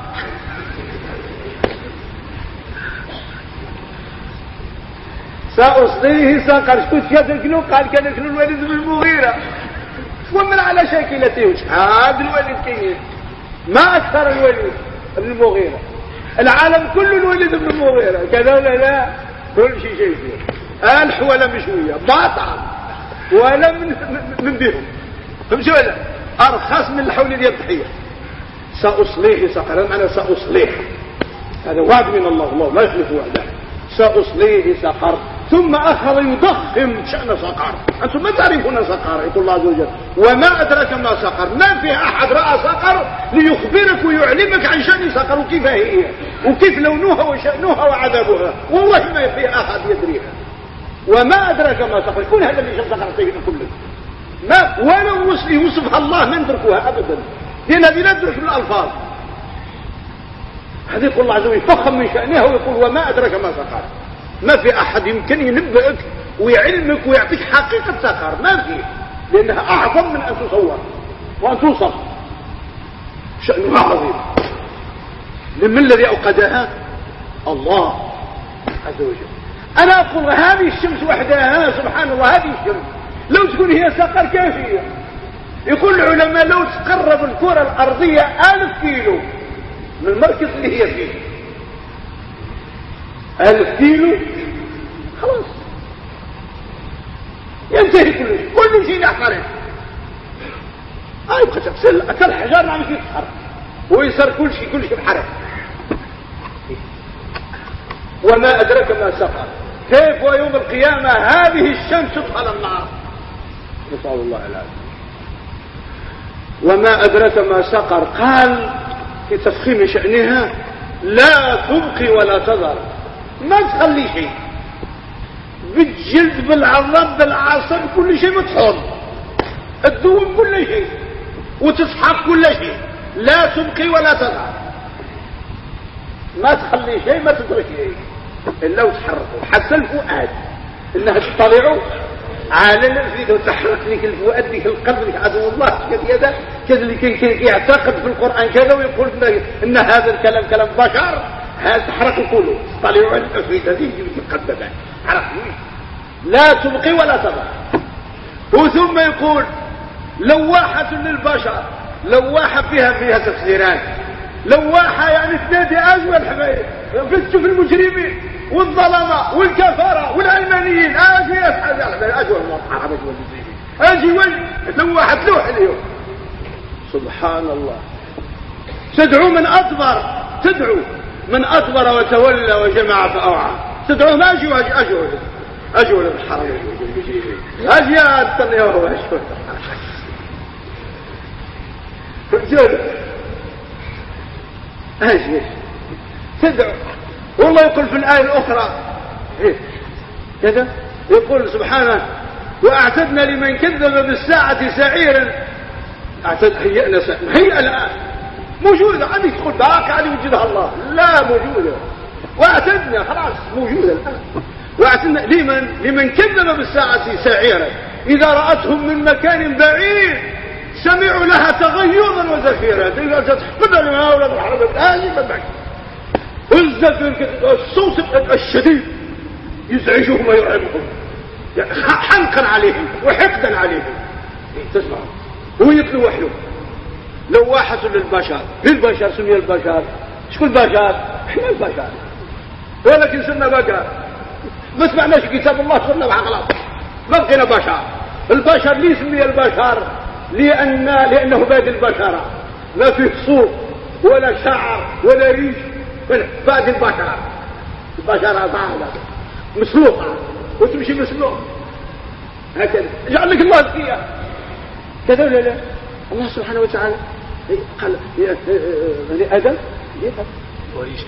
Speaker 1: سأصليه سقر شكون كيدركلو قال كان الوالد بن المغيرة. ومن على شاكلته هذا الوالد كاين. ما أكثر الوالد بن المغيرة. العالم كله الوالد بن المغيرة. كذا ولا لا؟ كل شيء شيء فيه ألح ولا مشوية. ما طعم. ولا من من بهم. فهمت ولا أرخص من الحول ديال الضحية سأصليه سقر معنى سأصليه. هذا وعد من الله الله لا يخلف وعده. سأصليه سقر ثم أخذ يضخم شأن سقر. أنتم ما تعرفون سقر يقول الله عز وجل. وما أدرك ما سقر. ما في أحد رأى سقر ليخبرك ويعلمك عن شأن سقر وكيف هي؟ وكيف لونها وشأنها وعذابها. والله ما في أحد يدريها. وما أدرك ما سقر. كل هذا اللي شأن سقر سيدنا كله. ما ولو يوصفها الله ما ندركوها أبدا. لأن هذه لا تدرك بالألفاظ هذه يقول الله عز وجل يفخم من شأنها ويقول وما أدرك ما سقر. ما في أحد يمكن ينبئك ويعلمك ويعطيك حقيقة سقر. ما في. لأنها أعظم من أن تصور وأن توصف. شأنها عظيم. من الذي أوقدها؟ الله عز وجل. أنا أقول هذه الشمس وحدها سبحان الله هذه الشمس. لو تكون هي سقر كافية. يقول العلماء لو تقرب الكرة الأرضية ألف كيلو من المركز اللي هي فيه. ألف كيلو؟ خلاص. ينتهي كل شيء. كل شيء يحترق آه يبقى تغسل أكل حجار شيء تحرق ويصير كل شيء كل شيء بحرق وما أدرك ما سقى كيف ويوم القيامة؟ هذه الشمس تدخل النار نسأل الله العافية. وما أدرك ما سقر. قال في تفخيم شأنها لا تبقي ولا تذر ما تخلي شيء. بالجلد بالعظم بالعصب كل شيء مطحون تذوب كل شيء. وتسحق كل شيء. لا تبقي ولا تذر ما تخلي شيء ما تترك شيء. إلا وتحركوا. حتى الفؤاد. إنها تطلعوا. على نفسك وتحرك لك الفؤاد لك القلب لك عدو الله كذا كذا اللي يعتقد في القرآن كذا ويقول ان هذا الكلام كلام بشر. هذا تحرك كله. طلعوا على الافئده هذه مقدمه عرفتوا لا تبقي ولا تضع وثم يقول لواحة للبشر. لواحة فيها فيها تفسيرات. لواحة يعني تنادي أجوى الحبايب فتشوف المجرمين. والظلمة والكفرة والعلمانيين أجي اسحب أجوى المحاربة والمجرمين أجي وين؟ لواحة لوح اليوم. سبحان الله. تدعو من أدبر تدعو من أدبر وتولى وجمع فأوعى تدعو ما أجوا أجوا أجوا أجوا للحرم أجي يا أدتني وهو أجوا رجل أجي. تدعو. والله يقول في الآية الأخرى. إيه؟ كذا؟ يقول سبحانه وأعتدنا لمن كذب بالساعة سعيرا. اعتد هيئنا هيئة الآن. موجودة. عندك تقول باقي عندي وجدها الله. لا موجودة. وأعتدنا. خلاص موجودة الآن. واعتدنا لمن؟ لمن كذب بالساعة سعيرا. إذا رأتهم من مكان بعيد سمعوا لها تغيظا وزفيرا. تحفظها لما أولاد الحرب الآن والزفير الصوت الشديد يزعجهم ويرعبهم حنقا عليهم وحقدا عليهم. تسمعوا ويتلو وحده لواحة للبشر للبشر سمي البشر. شكون البشر؟ إحنا البشر. ولكن سنة بقى. ما سمعناش كتاب الله صرنا بعقلات ما بقينا بشر. البشر ليه سمي البشر؟ لأن لأنه باد البشرة ما فيه صوت ولا شعر ولا ريش. باد البشرة. البشرة بعضة مسلوقة وتمشي مسلوق هكذا. جعل لك الله فيها. كذا ولا لا؟ الله سبحانه وتعالى. قال لآدم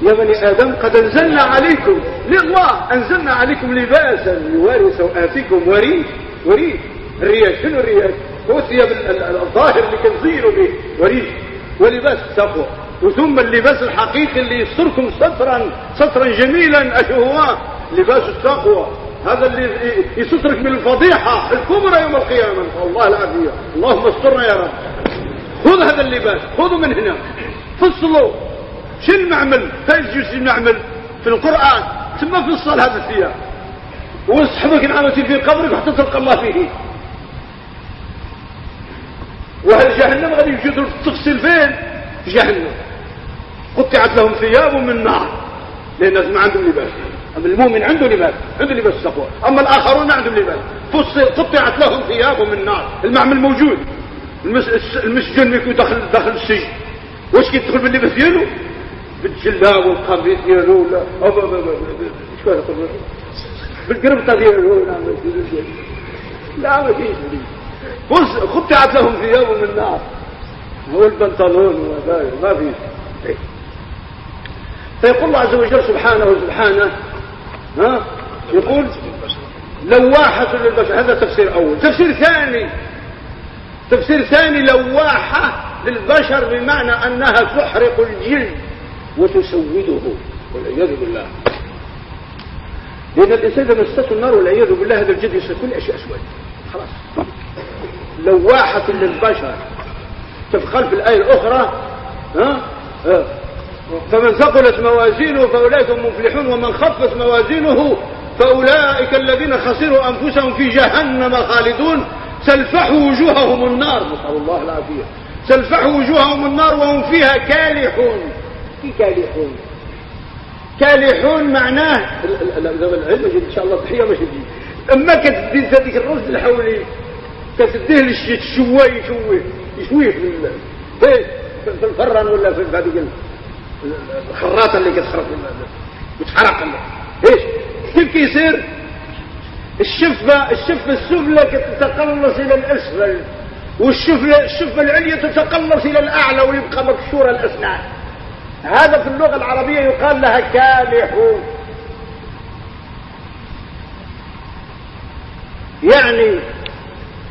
Speaker 1: يا بني آدم قد أنزلنا عليكم لله. أنزلنا عليكم لباسا يواري سوآتكم وريش وريش الرياش شنو الرياش هو الثياب الظاهر اللي كنزينوا به. وريش. ولباس التقوى وثم اللباس الحقيقي اللي يستركم سترا سترا جميلا أشو هو لباس التقوى. هذا اللي يسترك من الفضيحة الكبرى يوم القيامة الله العافية. اللهم استرنا يا رب. خذ هذا اللباس خذوا من هنا. فصلوا. شو المعمل؟ فايز المعمل؟ في القرآن ثم فصل هذا الثياب واصحبك نعمتي في قبرك حتى تلقى الله فيه. وهل جهنم غادي يجدوا تغسل فين؟ جهنم. قطعت لهم ثياب من نار. لأن الناس ما عندهم لباس. أما المؤمن عنده لباس عنده لباس التقوى. أما الآخرون ما عندهم لباس. فصل قطعت لهم ثياب من نار. المعمل موجود. المسجن يكون داخل داخل السجن. واش كيدخل باللباس ديالو؟ بالجلاب والقميص ديالو ولا شكون بالقربطه ديالو لا ما فيش قطعت لهم ثياب من نار. هو البنطلون ما فيش. فيقول الله عز وجل سبحانه وسبحانه ها؟ يقول لواحة للبشر هذا تفسير أول. تفسير ثاني تفسير ثاني لواحة للبشر بمعنى أنها تحرق الجلد وتسوده والعياذ بالله. لأن الإنسان إذا مسته النار والعياذ بالله هذا الجلد يصير كل أشياء أسود. خلاص. لواحة للبشر. تفخل في الآية الأخرى ها. فمن ثقلت موازينه فأولئك هم مفلحون ومن خفت موازينه فأولئك الذين خسروا أنفسهم في جهنم خالدون. تلفح وجوههم النار. نسأل الله العافية. تلفح وجوههم النار وهم فيها كالحون. في كالحون؟ كالحون معناه العلم إن شاء الله تحية مش تجي اما كتدي هذيك الرز الحولي كتديه للشواي يشويه. يشويه في الفرن ولا في هذيك الخراطه اللي كتخرط بتحرق إيش؟ كيف كيصير الشفة الشفة السفلى تتقلص إلى الأسفل والشفه الشفة العليا تتقلص إلى الأعلى ويبقى مكسوره الأسنان. هذا في اللغة العربية يقال لها كالحون يعني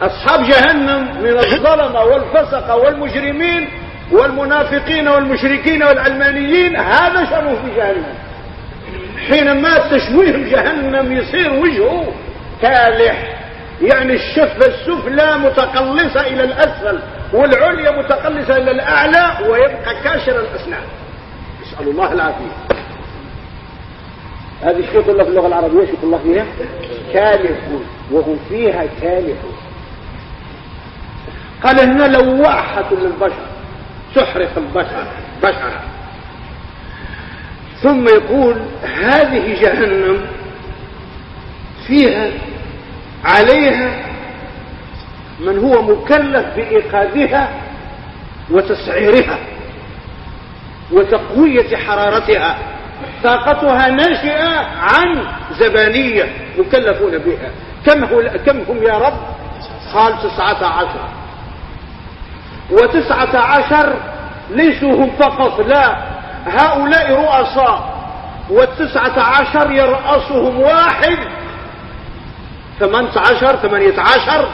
Speaker 1: أصحاب جهنم من الظلمة والفسقه والمجرمين والمنافقين والمشركين والعلمانيين هذا شأنه في جهنم. حينما تشويه جهنم يصير وجهه كالح. يعني الشفة السفلى متقلصة إلى الأسفل والعليا متقلصة إلى الأعلى ويبقى كاشر الأسنان. نسأل الله العافية. هذه شو يقول في اللغة العربية؟ شو الله فيها. كالح وهم فيها كالح قال هنا لواحة للبشر تحرق البشر بشرا. ثم يقول هذه جهنم فيها عليها من هو مكلف بإيقاظها وتسعيرها وتقوية حرارتها. طاقتها ناشئة عن زبانية مكلفون بها. كم, كم هم يا رب؟ قال تسعة عشر. وتسعة عشر ليسوا هم فقط؟ لا هؤلاء رؤساء. والتسعة عشر يرأسهم واحد. ثمانية عشر ثمانية عشر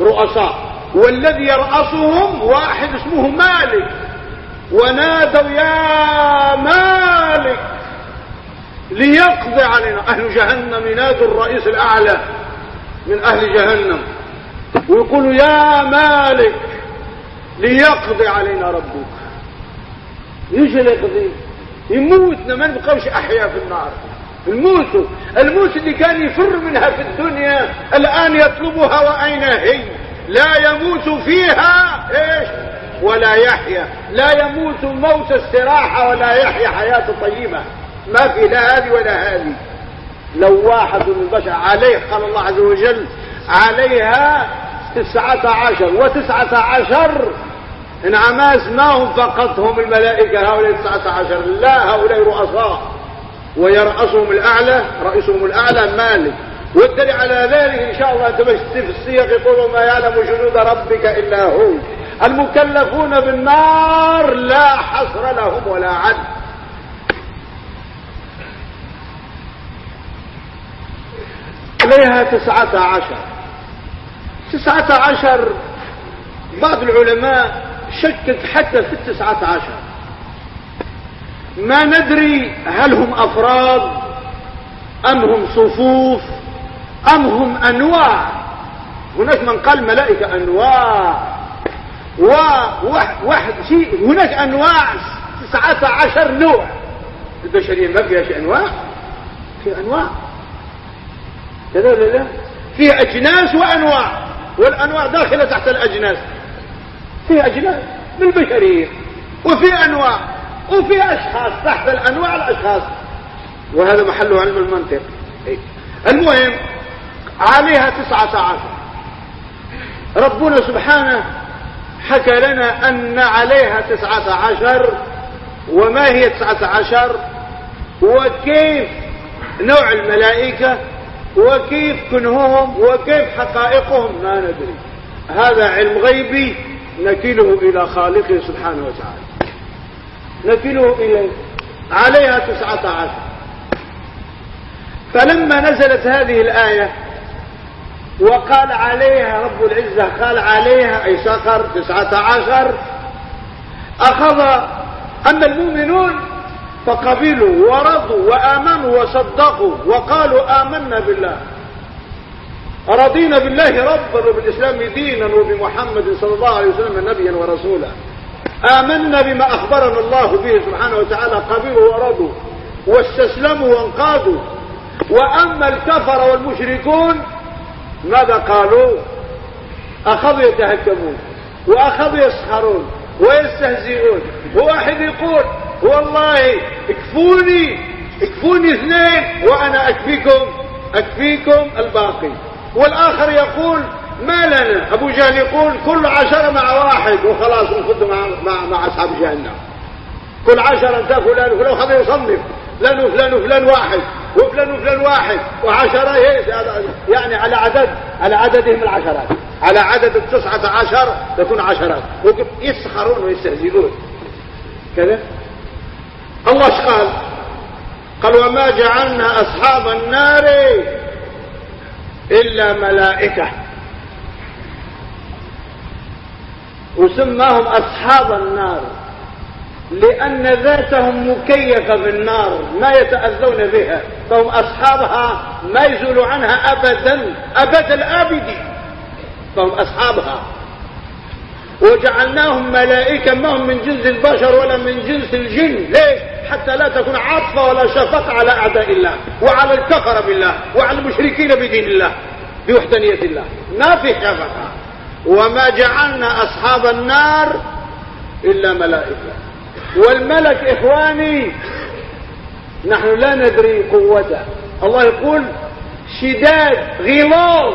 Speaker 1: رؤساء. والذي يرأسهم واحد اسمه مالك. ونادوا يا مالك! ليقضي علينا. أهل جهنم ينادوا الرئيس الأعلى من أهل جهنم. ويقولوا يا مالك! ليقضي علينا ربك. يجي يقضي يموتنا ما نبقاوش أحياء في النار. الموت الموت اللي كان يفر منها في الدنيا الآن يطلبها وأين هي؟ لا يموت فيها إيش؟ ولا يحيا. لا يموت موت استراحة ولا يحيا حياة طيبة. ما في لا هذه ولا هذه. لو واحد من البشر عليه قال الله عز وجل عليها تسعة عشر وتسعة عشر انعماس ما هم فقط هم الملائكة هؤلاء التسعة عشر. لا هؤلاء رؤساء. ويرأسهم الأعلى رئيسهم الأعلى مالك. والدليل على ذلك إن شاء الله تمشي في السياق يقول ما يعلم جنود ربك إلا هو. المكلفون بالنار لا حصر لهم ولا عد عليها تسعة عشر. تسعة عشر بعض العلماء شكك حتى في التسعة عشر. ما ندري هل هم أفراد أم هم صفوف أم هم أنواع. هناك من قال ملائكة أنواع. وواحد شيء هناك أنواع. تسعة عشر نوع. البشرية ما فيهاش أنواع؟ في أنواع. كذا لا؟ فيه أجناس وأنواع. والأنواع داخلة تحت الأجناس. فيه أجناس بالبشرية وفي أنواع وفي أشخاص تحت الأنواع الأشخاص. وهذا محل علم المنطق. المهم عليها تسعة عشر. ربنا سبحانه حكى لنا أن عليها تسعة عشر وما هي تسعة عشر؟ وكيف نوع الملائكة؟ وكيف كنههم؟ وكيف حقائقهم؟ ما ندري. هذا علم غيبي. نكله إلى خالقه سبحانه وتعالى. نكله إليه عليها تسعة عشر. فلما نزلت هذه الآية وقال عليها رب العزة قال عليها أي سقر تسعة عشر أخذ أما المؤمنون فقبلوا ورضوا وآمنوا وصدقوا وقالوا آمنا بالله. رضينا بالله ربا وبالإسلام دينا وبمحمد صلى الله عليه وسلم نبيا ورسولا. آمنا بما أخبرنا الله به سبحانه وتعالى قبلوا ورضوا واستسلموا وانقادوا. وأما الكفر والمشركون ماذا قالوا؟ أخذوا يتهكمون وأخذوا يسخرون ويستهزئون وواحد يقول والله اكفوني اكفوني اثنين وأنا أكفيكم أكفيكم الباقي. والآخر يقول ما لنا؟ أبو جهل يقول كل عشرة مع واحد وخلاص نخد مع, مع, مع أصحاب جهنم. كل عشرة أنت فلان وفلان خذ يصنف فلان وفلان وفلان واحد وفلان وفلان واحد. وعشرة يعني على عدد على عددهم العشرات. على عدد التسعة عشر تكون عشرات. يسخرون ويستهزئون. كذا؟ الله قال؟ قال وما جعلنا أصحاب النار إلا ملائكة. وسماهم أصحاب النار. لأن ذاتهم مكيفة بالنار ما يتأذون بها. فهم أصحابها ما يزول عنها أبدا أبد الآبدين. فهم أصحابها. وجعلناهم ملائكة ما هم من جنس البشر ولا من جنس الجن. ليه حتى لا تكون عطفة ولا شفقة على أعداء الله وعلى الكفر بالله وعلى المشركين بدين الله بوحدانية الله. ما في شفقة. وما جعلنا أصحاب النار إلا ملائكة. والملك إخواني نحن لا ندري قوته. الله يقول شداد غلاظ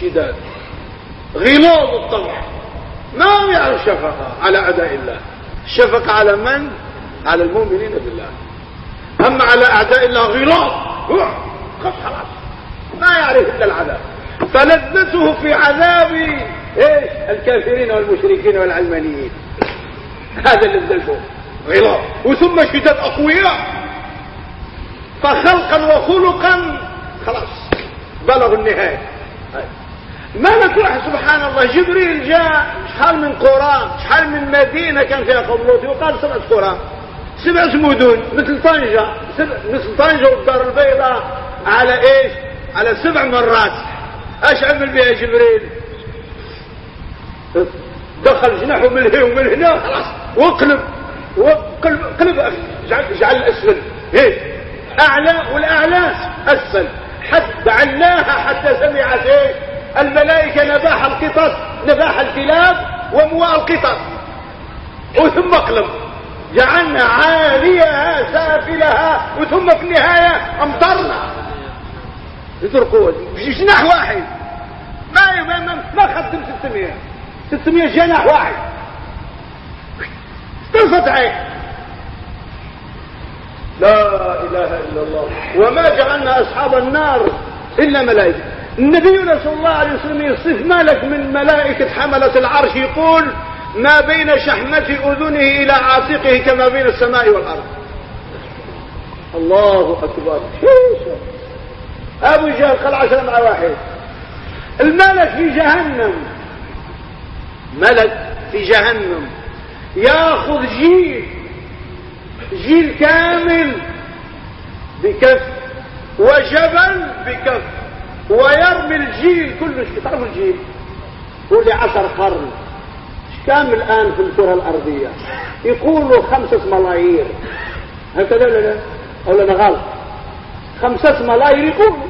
Speaker 1: شداد. غلاظ الطبع. ما هم يعرف شفقة على أعداء الله. الشفقة على من؟ على المؤمنين بالله. أما على أعداء الله غلاظ خلاص. ما يعرف إلا العذاب. فلذته في عذاب إيش؟ الكافرين والمشركين والعلمانيين. هذا لذته غلاظ وثم شداد أقوياء. فخلقا وخلقا خلاص بلغوا النهاية. مالك واحد سبحان الله. جبريل جاء شحال من قرى شحال من مدينة كان فيها قوم لوط وقال سبعة قرى سبعة مدن مثل طنجة. مثل طنجة والدار البيضاء. على إيش؟ على سبع مرات. إيش عمل بها جبريل؟ دخل جناحه من هنا ومن هنا. خلاص. وقلب. وقلب قلب جعل, الاسفل إيه أعلى والأعلى أسفل. حتى علاها حتى سمعت إيه الملائكة نباح القطط نباح الكلاب ومواء القطط. وثم اقلب جعلنا عاليها سافلها وثم في النهاية أمطرنا. يتركوا جناح واحد. ما ما ما خدم 600 600 جناح واحد. طرفت عين لا إله إلا الله. وما جعلنا أصحاب النار إلا ملائكة. النبي صلى الله عليه وسلم يصف مالك من ملائكة حملة العرش يقول ما بين شحمة أذنه إلى عاتقه كما بين السماء والأرض. الله أكبر. أبو جهل قال عشرة مع واحد الملك في جهنم. ملك في جهنم. يأخذ جيل. جيل كامل. بكف. وجبل بكف. ويرمي الجيل كله تعرف الجيل؟ هو عشر قرن. كم الآن في الكرة الأرضية؟ يقولوا خمسة ملايير. هكذا ولا لا؟ ولا غلط خمسة ملايير يقولوا.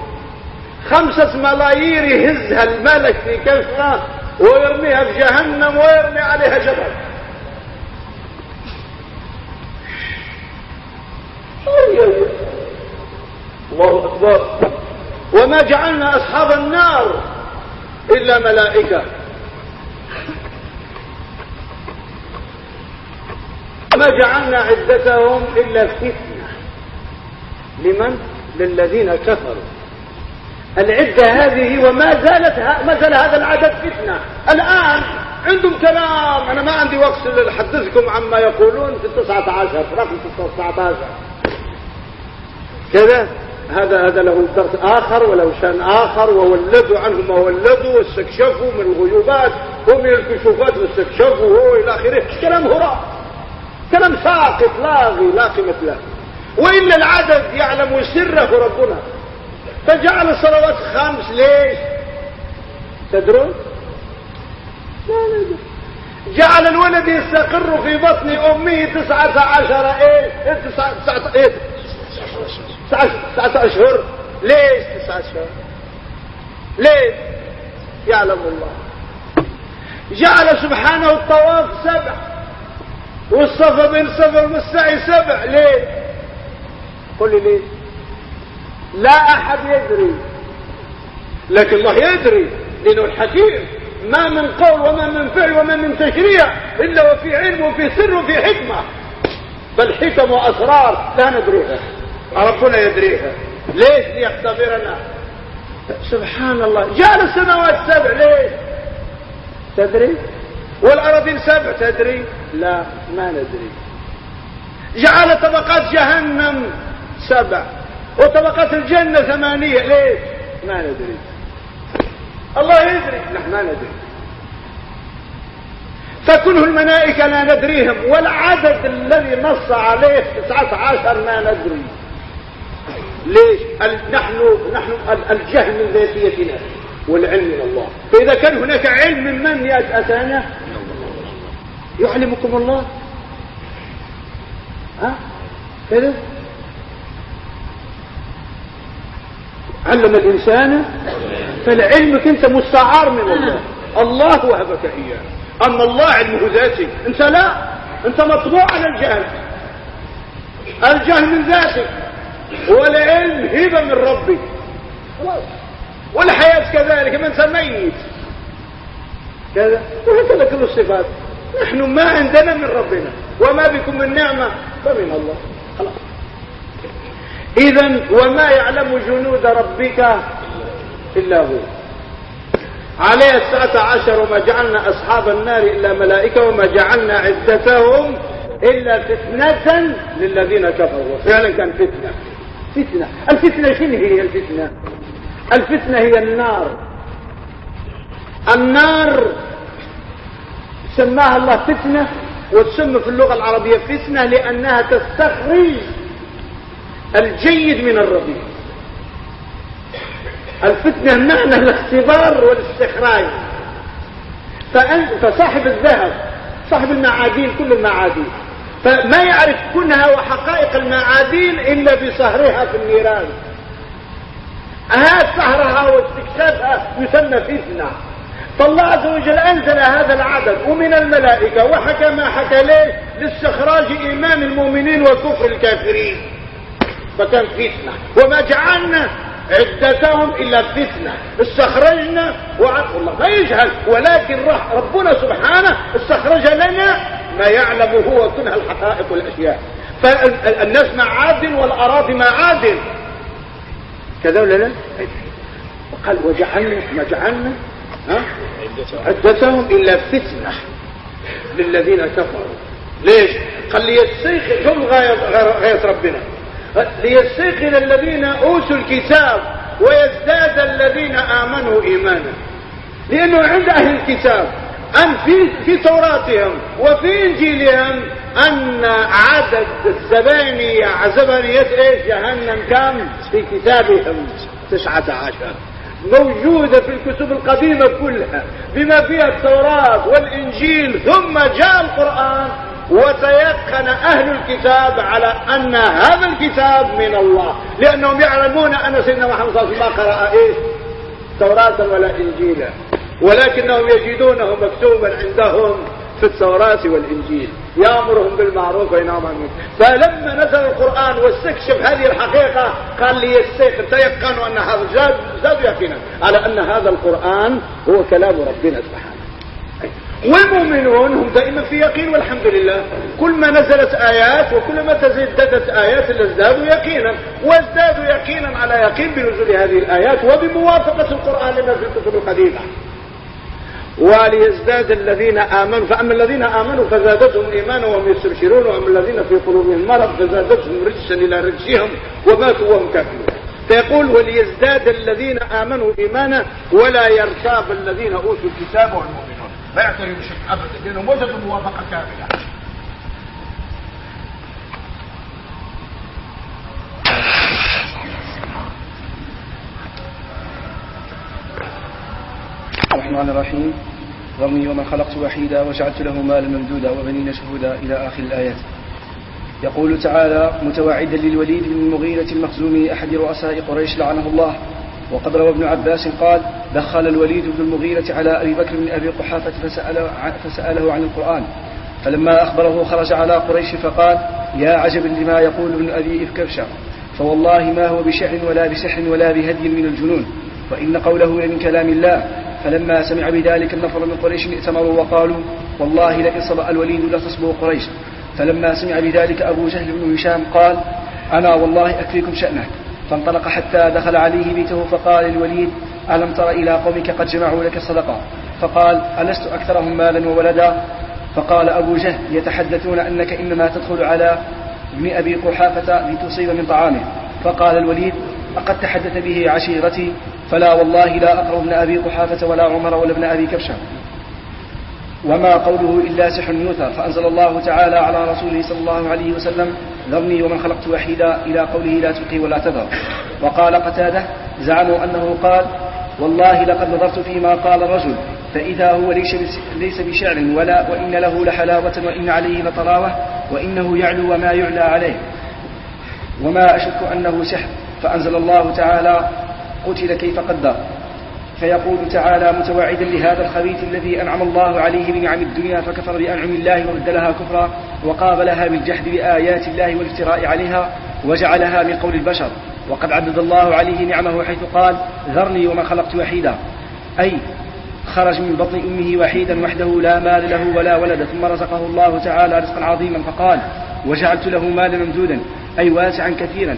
Speaker 1: خمسة ملايير يهزها الملك في كفة ويرميها في جهنم ويرمي عليها جبل. الله أكبر. وما جعلنا أصحاب النار إلا ملائكة. وما جعلنا عدتهم إلا فتنة. لمن؟ للذين كفروا. العدة هذه وما زالت ما زال هذا العدد فتنة. الآن عندهم كلام. أنا ما عندي وقت لأحدثكم عما يقولون في التسعة عشر. رقم التسعة عشر. كذا؟ هذا هذا له درس آخر وله شأن آخر وولدوا عنه ما ولدوا واستكشفوا من الغيوبات ومن الكشوفات واستكشفوا هو إلى آخره. كلام هراء. كلام ساقط لاغي لا قيمة له. وإلا العدد يعلم سره ربنا. فجعل الصلوات خمس ليش؟ تدرون؟ لا لا جعل الولد يستقر في بطن أمه تسعة عشر إيه تسعة, تسعة إيه؟ تسعة أشهر ليش تسعة أشهر ليش؟ يعلم الله. جعل سبحانه الطواف سبع. والصفا بين الصفا والسعي سبع. ليه قل لي ليه لا أحد يدري. لكن الله يدري. لأنه الحكيم. ما من قول وما من فعل وما من تشريع. إلا وفي علم وفي سر وفي حكمة. بل حكم وأسرار لا ندريها. ربنا يدريها. ليش ليختبرنا؟ سبحان الله جعل السماوات سبع ليش؟ تدري؟ والأراضين سبع تدري؟ لا ما ندري. جعل طبقات جهنم سبع وطبقات الجنة ثمانية ليش؟ ما ندري. الله يدري. نحن ما ندري. فكله الملائكة لا ندريهم والعدد الذي نص عليه تسعة عشر ما ندري. ليش؟ نحن نحن الجهل من ذاتيتنا والعلم من الله. فإذا كان هناك علم من من أتانا؟ يعلمكم الله. ها؟ كذا. علم الإنسان فالعلمك أنت مستعار من الله. الله وهبك إياه. أما الله علمه ذاتي. أنت لا. أنت مطبوع على الجهل. الجهل من ذاتك. والعلم هبة من ربك والحياة كذلك من سميت. كذا. وهكذا كل الصفات. نحن ما عندنا من ربنا. وما بكم من نعمة. فمن الله. خلاص. إذا وما يعلم جنود ربك إلا هو. عليه الساعة عشر وما جعلنا أصحاب النار إلا ملائكة وما جعلنا عدتهم إلا فتنة للذين كفروا. فعلا كان فتنة. فتنة الفتنة شنو هي الفتنة؟ الفتنة هي النار. النار سماها الله فتنة وتسمى في اللغة العربية فتنة لأنها تستخرج الجيد من الرديء الفتنة معنى الاختبار والاستخراج. فصاحب الذهب صاحب المعادين كل المعادين. فما يعرف كنها وحقائق المعادين إلا بصهرها في النيران. هذا سهرها واستكشافها يسمى فتنة. فالله عز وجل أنزل هذا العدد ومن الملائكة وحكى ما حكى ليه لاستخراج إيمان المؤمنين وكفر الكافرين. فكان فتنة. وما جعلنا عدتهم إلا فتنة. استخرجنا وعد الله. ما يجهل. ولكن ربنا سبحانه استخرج لنا ما يعلم هو كنها الحقائق والأشياء. فالناس معادن والأراضي معادن كذا ولا لا؟ قال وجعلنا ما جعلنا عدتهم إلا فتنة للذين كفروا. ليش؟ قال ليستيقن غاية, غاية ربنا. ليستيقن الذين أوتوا الكتاب ويزداد الذين آمنوا إيمانا. لأنه عند أهل الكتاب أن في, في توراتهم وفي إنجيلهم أن عدد الزبانية زبانية إيش؟ جهنم كم؟ في كتابهم تسعة عشر. موجودة في الكتب القديمة كلها. بما فيها التوراة والإنجيل ثم جاء القرآن وتيقن أهل الكتاب على أن هذا الكتاب من الله. لأنهم يعلمون أن سيدنا محمد صلى الله عليه وسلم قرأ إيه توراة ولا إنجيلا. ولكنهم يجدونه مكتوبا عندهم في التوراة والإنجيل. يأمرهم بالمعروف وينهاهم عن فلما نزل القرآن واستكشف هذه الحقيقة قال لي الشيخ تيقنوا أن هذا زاد, زاد يقينا على أن هذا القرآن هو كلام ربنا سبحانه. والمؤمنون هم دائما في يقين والحمد لله. كل ما نزلت آيات وكل ما تزددت آيات ازدادوا يقينا. وازدادوا يقينا على يقين بنزول هذه الآيات وبموافقة القرآن لما في الكتب القديمة وليزداد الذين آمنوا فأما الذين آمنوا فزادتهم إيمانا وهم يستبشرون وأما الذين في قلوبهم مرض فزادتهم رجسا إلى رجسهم وماتوا وهم كافرون. فيقول وليزداد الذين آمنوا إيمانا ولا يرتاب الذين أوتوا الكتاب والمؤمنون. ما يعترف بشيء أبدا لأنهم وجدوا موافقة كاملة.
Speaker 2: الرحمن الرحيم. ذرني ومن خلقت وحيدا وجعلت له مالا ممدودا وبنين شهودا إلى آخر الآيات. يقول تعالى متوعدا للوليد بن المغيرة المخزومي أحد رؤساء قريش لعنه الله. وقد روى ابن عباس قال دخل الوليد بن المغيرة على أبي بكر بن أبي قحافة فسأله, فسأله عن القرآن. فلما أخبره خرج على قريش فقال يا عجبا لما يقول ابن أبي إفكرشا فوالله ما هو بشعر ولا بسحر ولا بهدي من الجنون. وإن قوله من كلام الله فلما سمع بذلك النفر من قريش ائتمروا وقالوا والله لئن صبأ الوليد لتصبه قريش. فلما سمع بذلك أبو جهل بن هشام قال أنا والله أكفيكم شأنه فانطلق حتى دخل عليه بيته فقال الوليد ألم تر إلى قومك قد جمعوا لك الصدقة فقال ألست أكثرهم مالا وولدا؟ فقال أبو جهل يتحدثون أنك إنما تدخل على ابن أبي قحافة لتصيب من طعامه. فقال الوليد أقد تحدث به عشيرتي فلا والله لا أقرأ ابن أبي قحافة ولا عمر ولا ابن أبي كبشة. وما قوله إلا سحر يوثى فأنزل الله تعالى على رسوله صلى الله عليه وسلم ذرني ومن خلقت وحيدا إلى قوله لا تلقي ولا تذر. وقال قتادة زعموا أنه قال والله لقد نظرت فيما قال الرجل فإذا هو ليس ليس بشعر ولا وإن له لحلاوة وإن عليه لطراوة وإنه يعلو وما يعلى عليه. وما أشك أنه سحر فأنزل الله تعالى قتل كيف قدر. فيقول تعالى متوعدا لهذا الخبيث الذي أنعم الله عليه بنعم الدنيا فكفر بأنعم الله وبدلها كفرا وقابلها بالجحد بآيات الله والافتراء عليها وجعلها من قول البشر. وقد عدد الله عليه نعمه حيث قال ذرني وما خلقت وحيدا. أي خرج من بطن أمه وحيدا وحده لا مال له ولا ولد ثم رزقه الله تعالى رزقا عظيما فقال وجعلت له مالا ممدودا أي واسعا كثيرا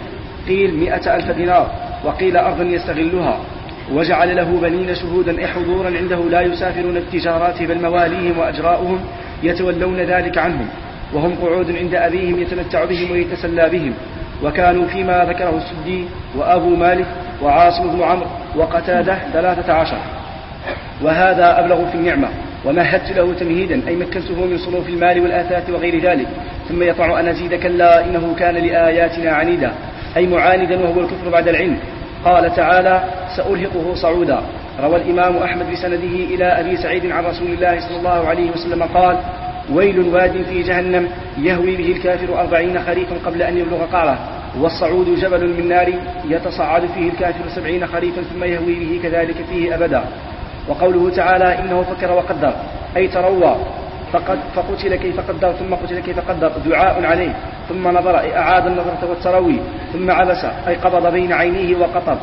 Speaker 2: قيل مئة ألف دينار. وقيل أرضا يستغلها. وجعل له بنين شهودا حضورا عنده لا يسافرون التجارات بل مواليهم وأجراؤهم يتولون ذلك عنهم. وهم قعود عند أبيهم يتمتع بهم ويتسلى بهم. وكانوا فيما ذكره السدي وأبو مالك وعاصم بن عمرو وقتادة ثلاثة عشر. وهذا أبلغ في النعمة. ومهدت له تمهيدا أي مكنته من صنوف المال والآثاث وغير ذلك. ثم يطع أن أزيد كلا إنه كان لآياتنا عنيدا. أي معاندا وهو الكفر بعد العلم. قال تعالى سأرهقه صعودا. روى الإمام أحمد بسنده إلى أبي سعيد عن رسول الله صلى الله عليه وسلم قال ويل واد في جهنم يهوي به الكافر أربعين خريفا قبل أن يبلغ قعره والصعود جبل من نار يتصعد فيه الكافر سبعين خريفا ثم يهوي به كذلك فيه أبدا. وقوله تعالى إنه فكر وقدر. أي تروى فقد فقتل كيف قدر ثم قتل كيف قدر دعاء عليه. ثم نظر أي أعاد النظرة والتروي ثم عبس أي قبض بين عينيه وقطر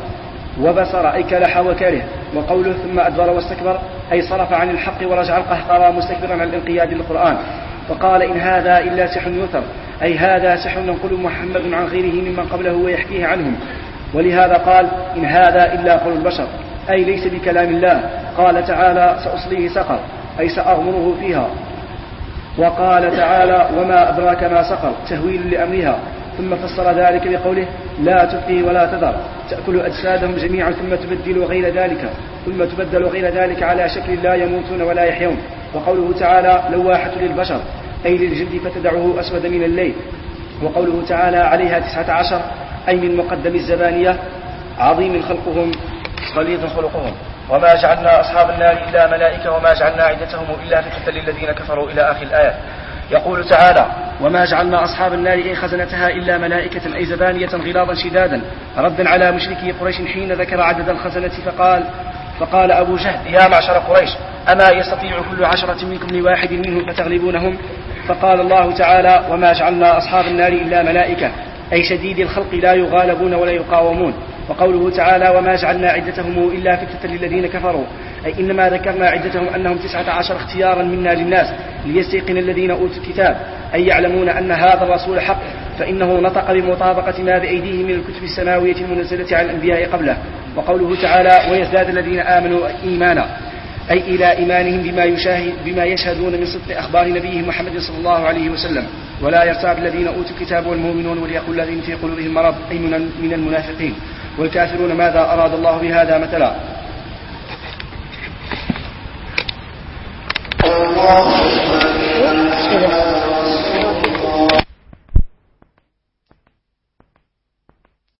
Speaker 2: وبصر أي كلح وكره. وقوله ثم أدبر واستكبر أي صرف عن الحق ورجع القهقرى مستكبرا عن الانقياد للقرآن. فقال إن هذا إلا سحر يوثر أي هذا سحر ينقل محمد عن غيره ممن قبله ويحكيه عنهم. ولهذا قال إن هذا إلا قول البشر. أي ليس بكلام الله. قال تعالى سأصليه سقر. أي سأغمره فيها. وقال تعالى وما أدراك ما سقر تهويل لأمرها. ثم فسر ذلك بقوله لا تبقي ولا تذر تأكل أجسادهم جميعا ثم تبدل غير ذلك ثم تبدل غير ذلك على شكل لا يموتون ولا يحيون. وقوله تعالى لواحة للبشر أي للجلد فتدعه أسود من الليل. وقوله تعالى عليها تسعة عشر أي من مقدم الزبانية عظيم خلقهم غليظ خلقهم. وما جعلنا أصحاب النار إلا ملائكة وما جعلنا عدتهم إلا فتنة للذين كفروا إلى آخر الآية. يقول تعالى وما جعلنا أصحاب النار أي خزنتها إلا ملائكة أي زبانية غلاظا شدادا. ردا على مشركي قريش حين ذكر عدد الخزنة فقال فقال أبو جهل يا معشر قريش أما يستطيع كل عشرة منكم لواحد منهم فتغلبونهم؟ فقال الله تعالى وما جعلنا أصحاب النار إلا ملائكة أي شديد الخلق لا يغالبون ولا يقاومون. وقوله تعالى وما جعلنا عدتهم إلا فتنة للذين كفروا. أي إنما ذكرنا عدتهم أنهم تسعة عشر اختيارا منا للناس ليستيقن الذين أوتوا الكتاب. أي يعلمون أن هذا الرسول حق فإنه نطق بمطابقة ما بأيديه من الكتب السماوية المنزلة على الأنبياء قبله. وقوله تعالى ويزداد الذين آمنوا إيمانا. أي إلى إيمانهم بما, يشاهد بما يشهدون من صدق أخبار نبيهم محمد صلى الله عليه وسلم. ولا يرتاب الذين أوتوا الكتاب والمؤمنون وليقول الذين في قلوبهم مرض. أي من المنافقين. والكافرون ماذا أراد الله بهذا مثلا؟ الله